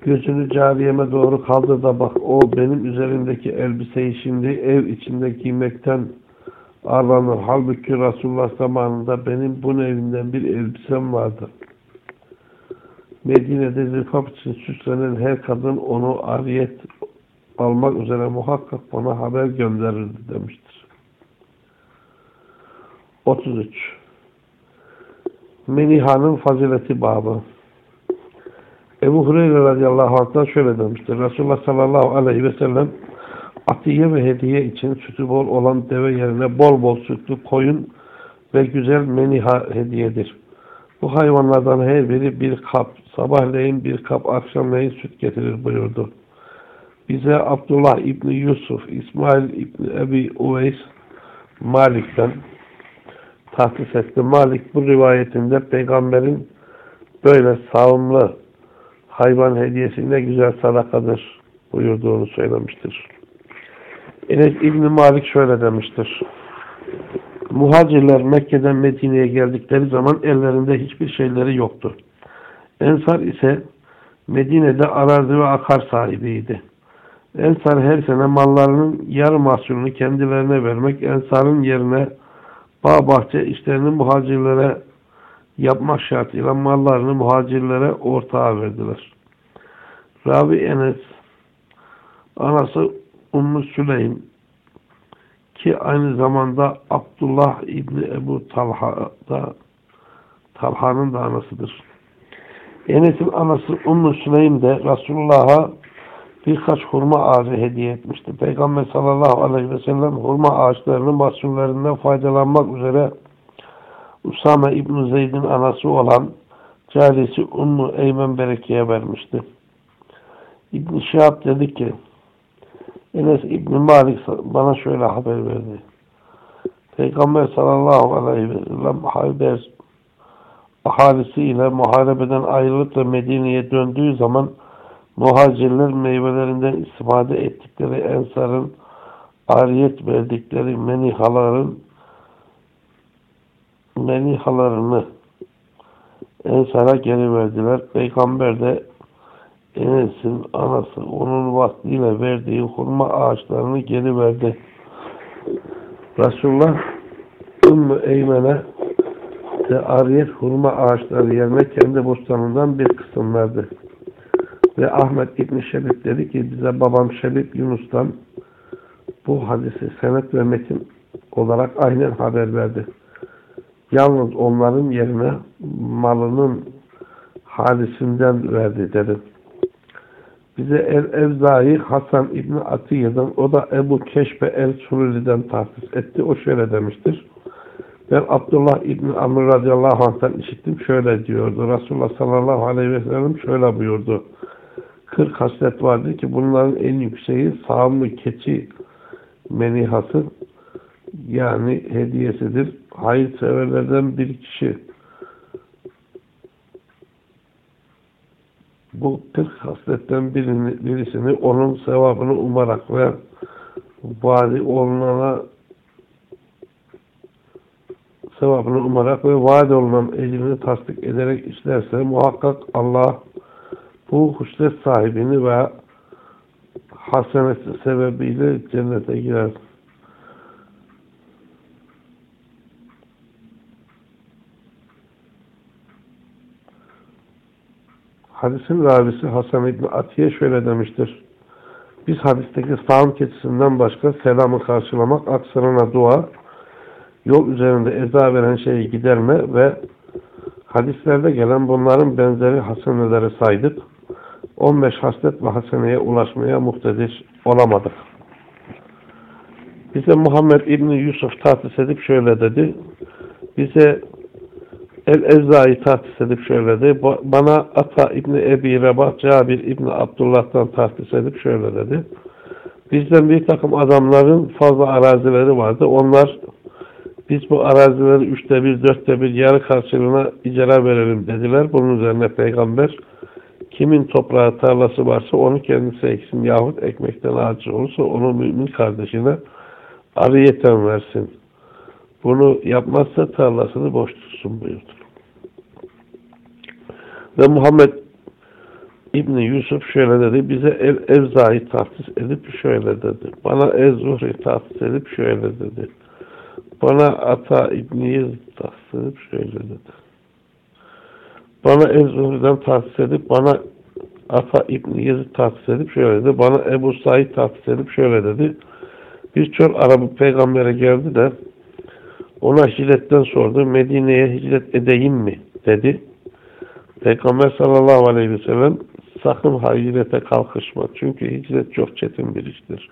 gözünü cariyeme doğru kaldır da bak o benim üzerimdeki elbiseyi şimdi ev içinde giymekten arlanır. Halbuki Resulullah zamanında benim bu evinden bir elbisem vardı. Medine'de zifaf için süslenen her kadın onu ariyet almak üzere muhakkak bana haber gönderirdi demiştir. 33 Meniha'nın fazileti babı Ebu Hureyre radıyallahu anh'tan şöyle demiştir. Resulullah sallallahu aleyhi ve sellem atiye ve hediye için sütü bol olan deve yerine bol bol sütlü koyun ve güzel meniha hediyedir. Bu hayvanlardan her biri bir kap, sabahleyin bir kap, akşamleyin süt getirir buyurdu. Bize Abdullah İbni Yusuf, İsmail İbni Ebi Uveys, Malik'ten tahsis etti. Malik bu rivayetinde peygamberin böyle savunlu hayvan hediyesi ne güzel sadakadır buyurduğunu söylemiştir. Enes İbni Malik şöyle demiştir. Muhacirler Mekke'den Medine'ye geldikleri zaman ellerinde hiçbir şeyleri yoktu. Ensar ise Medine'de arazi ve akar sahibiydi. Ensar her sene mallarının yarı mahsulünü kendilerine vermek, Ensar'ın yerine bağ bahçe işlerini muhacirlere yapmak şartıyla mallarını muhacirlere ortağa verdiler. Rabi Enes anası Ummu Süleym ki aynı zamanda Abdullah İbni Ebu Talha da Talha'nın da anasıdır. Enes'in anası Ummu Süleym de Resulullah'a birkaç hurma ağacı hediye etmişti. Peygamber sallallahu aleyhi ve sellem hurma ağaçlarının mahsullerinden faydalanmak üzere Usame İbn Zeyd'in anası olan carisi Ummu Eymen Bereke'ye vermişti. İbn Şihab dedi ki Enes İbn Malik bana şöyle haber verdi. Peygamber sallallahu aleyhi ve sellem Hayber ahalisiyle muharebeden ayrılıp da Medine'ye döndüğü zaman muhacirler meyvelerinden istifade ettikleri ensarın ariyet verdikleri menihaların menihalarını ensara geri verdiler. Peygamber de Enes'in anası onun vaktiyle verdiği hurma ağaçlarını geri verdi. Resulullah Ümmü Eymen'e de ariyet hurma ağaçları yerine kendi bostanından bir kısım verdi. Ve Ahmet İbni Şebip dedi ki bize babam Şebip Yunus'tan bu hadisi senet ve metin olarak aynen haber verdi. Yalnız onların yerine malının halisinden verdi dedi. Bize El-Evzai Hasan İbni Atiye'den, o da Ebu Keşfe El-Sululi'den tahsis etti. O şöyle demiştir. Ben Abdullah İbni Amr radıyallahu anh'tan işittim. Şöyle diyordu. Resulullah sallallahu aleyhi ve sellem şöyle buyurdu. 40 haslet vardır ki bunların en yükseği sağımlı keçi menihası yani hediyesidir. Hayırseverlerden bir kişi bu 40 hasletten birini, birisini onun sevabını umarak ve vali olunana sevabını umarak ve vaat olunan ecrini tasdik ederek işlerse muhakkak Allah bu huslet sahibini ve hasenesi sebebiyle cennete girer. Hadisin ravisi Hasan İbni Atiye şöyle demiştir. Biz hadisteki sağım keçisinden başka selamı karşılamak, aksarına dua, yol üzerinde eza veren şeyi giderme ve hadislerde gelen bunların benzeri haseneleri saydık. 15 haslet ve haseneye ulaşmaya muhtedir olamadık. Bize Muhammed İbni Yusuf tahsis edip şöyle dedi. Bize El-Evza'yı tahsis edip şöyle dedi. Bana Ata İbni Ebi Rebah, Cabir İbni Abdullah'tan tahsis edip şöyle dedi. Bizden bir takım adamların fazla arazileri vardı. Onlar biz bu arazileri üçte bir, dörtte bir yarı karşılığına icra verelim dediler. Bunun üzerine peygamber kimin toprağı tarlası varsa onu kendisi eksin yahut ekmekten ağacı olursa onu mümin kardeşine ariyeten versin. Bunu yapmazsa tarlasını boş tutsun buyurdu. Ve Muhammed İbni Yusuf şöyle dedi, bize ev, Evza'yı tahsis edip şöyle dedi. Bana Ez-Zuhri tahsis edip şöyle dedi. Bana Ata İbni Yezid tahsis edip şöyle dedi. Bana Ez-Zuhri'den tahsis edip, bana Ata İbni Yezid tahsis edip şöyle dedi. Bana Ebu Said tahsis edip şöyle dedi. Bir çöl Arabı peygambere geldi de ona hicretten sordu. Medine'ye hicret edeyim mi? dedi. Peygamber sallallahu aleyhi ve sellem sakın hicrete kalkışma. Çünkü hicret çok çetin bir iştir.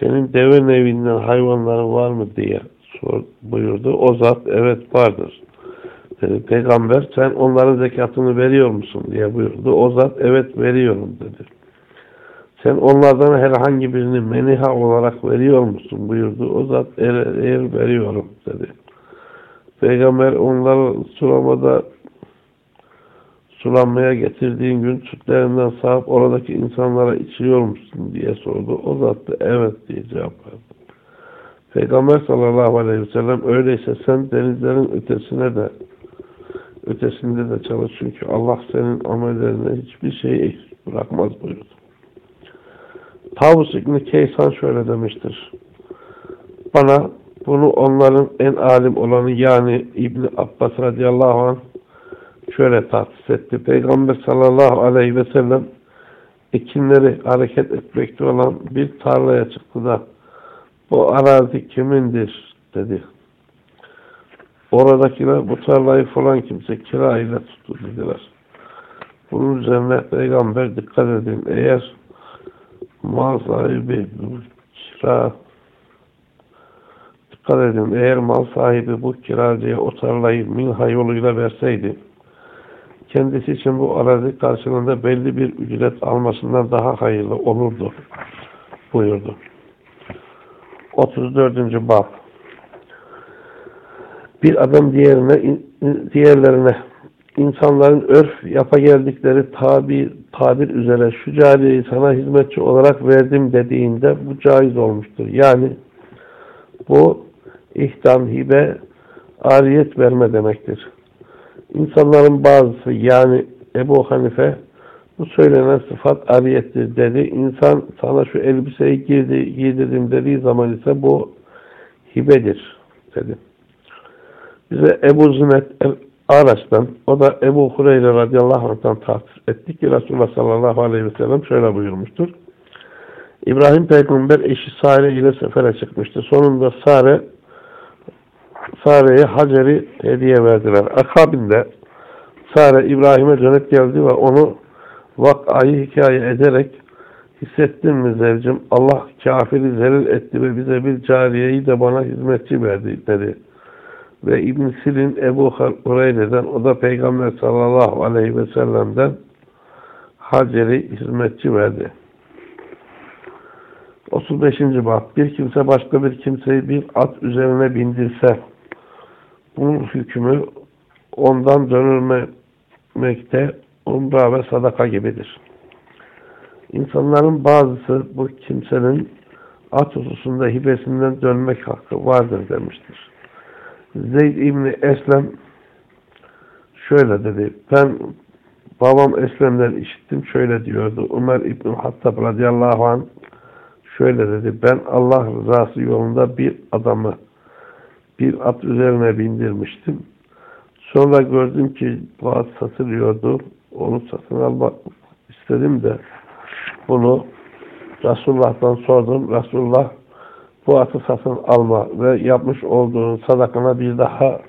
Senin deve nevinden hayvanların var mı diye sor, buyurdu. O zat evet vardır. Dedi. Peygamber sen onların zekatını veriyor musun diye buyurdu. O zat evet veriyorum dedi. Sen onlardan herhangi birini meniha olarak veriyor musun buyurdu. O zat eğer, eğer veriyorum dedi. Peygamber onları sulamada sulanmaya getirdiğin gün sütlerinden sağıp oradaki insanlara içiyor musun diye sordu. O zat da evet diye cevap verdi. Peygamber sallallahu aleyhi ve sellem öyleyse sen denizlerin ötesine de ötesinde de çalış çünkü Allah senin amellerine hiçbir şeyi bırakmaz buyurdu. Tavus İbni Keysan şöyle demiştir. Bana bunu onların en alim olanı yani İbni Abbas radıyallahu anh şöyle tahsis etti. Peygamber sallallahu aleyhi ve sellem ekinleri hareket etmekte olan bir tarlaya çıktı da bu arazi kimindir dedi. Oradakiler bu tarlayı falan kimse kirayla tuttu dediler. Bunun üzerine peygamber dikkat edin eğer mal sahibi bu kira dikkat edin eğer mal sahibi bu kiracıya o tarlayı minha yoluyla verseydi kendisi için bu arazi karşılığında belli bir ücret almasından daha hayırlı olurdu buyurdu. 34. Bab Bir adam diğerine diğerlerine insanların örf yapa geldikleri tabi, tabir üzere şu cariyeyi sana hizmetçi olarak verdim dediğinde bu caiz olmuştur. Yani bu ihtam, hibe, ariyet verme demektir. İnsanların bazısı yani Ebu Hanife bu söylenen sıfat ariyettir dedi. İnsan sana şu elbiseyi giydi, giydirdim dediği zaman ise bu hibedir dedi. Bize Ebu Zünet Araç'tan, o da Ebu Hureyre radıyallahu anh'tan tahsis etti ki Resulullah sallallahu aleyhi ve sellem şöyle buyurmuştur. İbrahim peygamber eşi Sare ile sefere çıkmıştı. Sonunda Sare Sare'ye Hacer'i hediye verdiler. Akabinde Sare İbrahim'e dönüp geldi ve onu vakayı hikaye ederek hissettin mi zevcim Allah kafiri zelil etti ve bize bir cariyeyi de bana hizmetçi verdi dedi. Ve İbn Silin Ebu Hureyre'den o da Peygamber sallallahu aleyhi ve sellem'den Hacer'i hizmetçi verdi. 35. bab Bir kimse başka bir kimseyi bir at üzerine bindirse bunun hükmü ondan dönülmekte umra ve sadaka gibidir. İnsanların bazısı bu kimsenin at hususunda hibesinden dönmek hakkı vardır demiştir. Zeyd İbni Eslem şöyle dedi. Ben babam Eslem'den işittim şöyle diyordu. Ömer İbni Hattab radıyallahu anh şöyle dedi. Ben Allah rızası yolunda bir adamı bir at üzerine bindirmiştim. Sonra gördüm ki bu at satılıyordu. Onu satın almak istedim de bunu Resulullah'tan sordum. Resulullah bu atı satın alma ve yapmış olduğun sadakana bir daha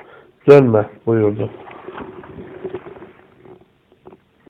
dönme buyurdu.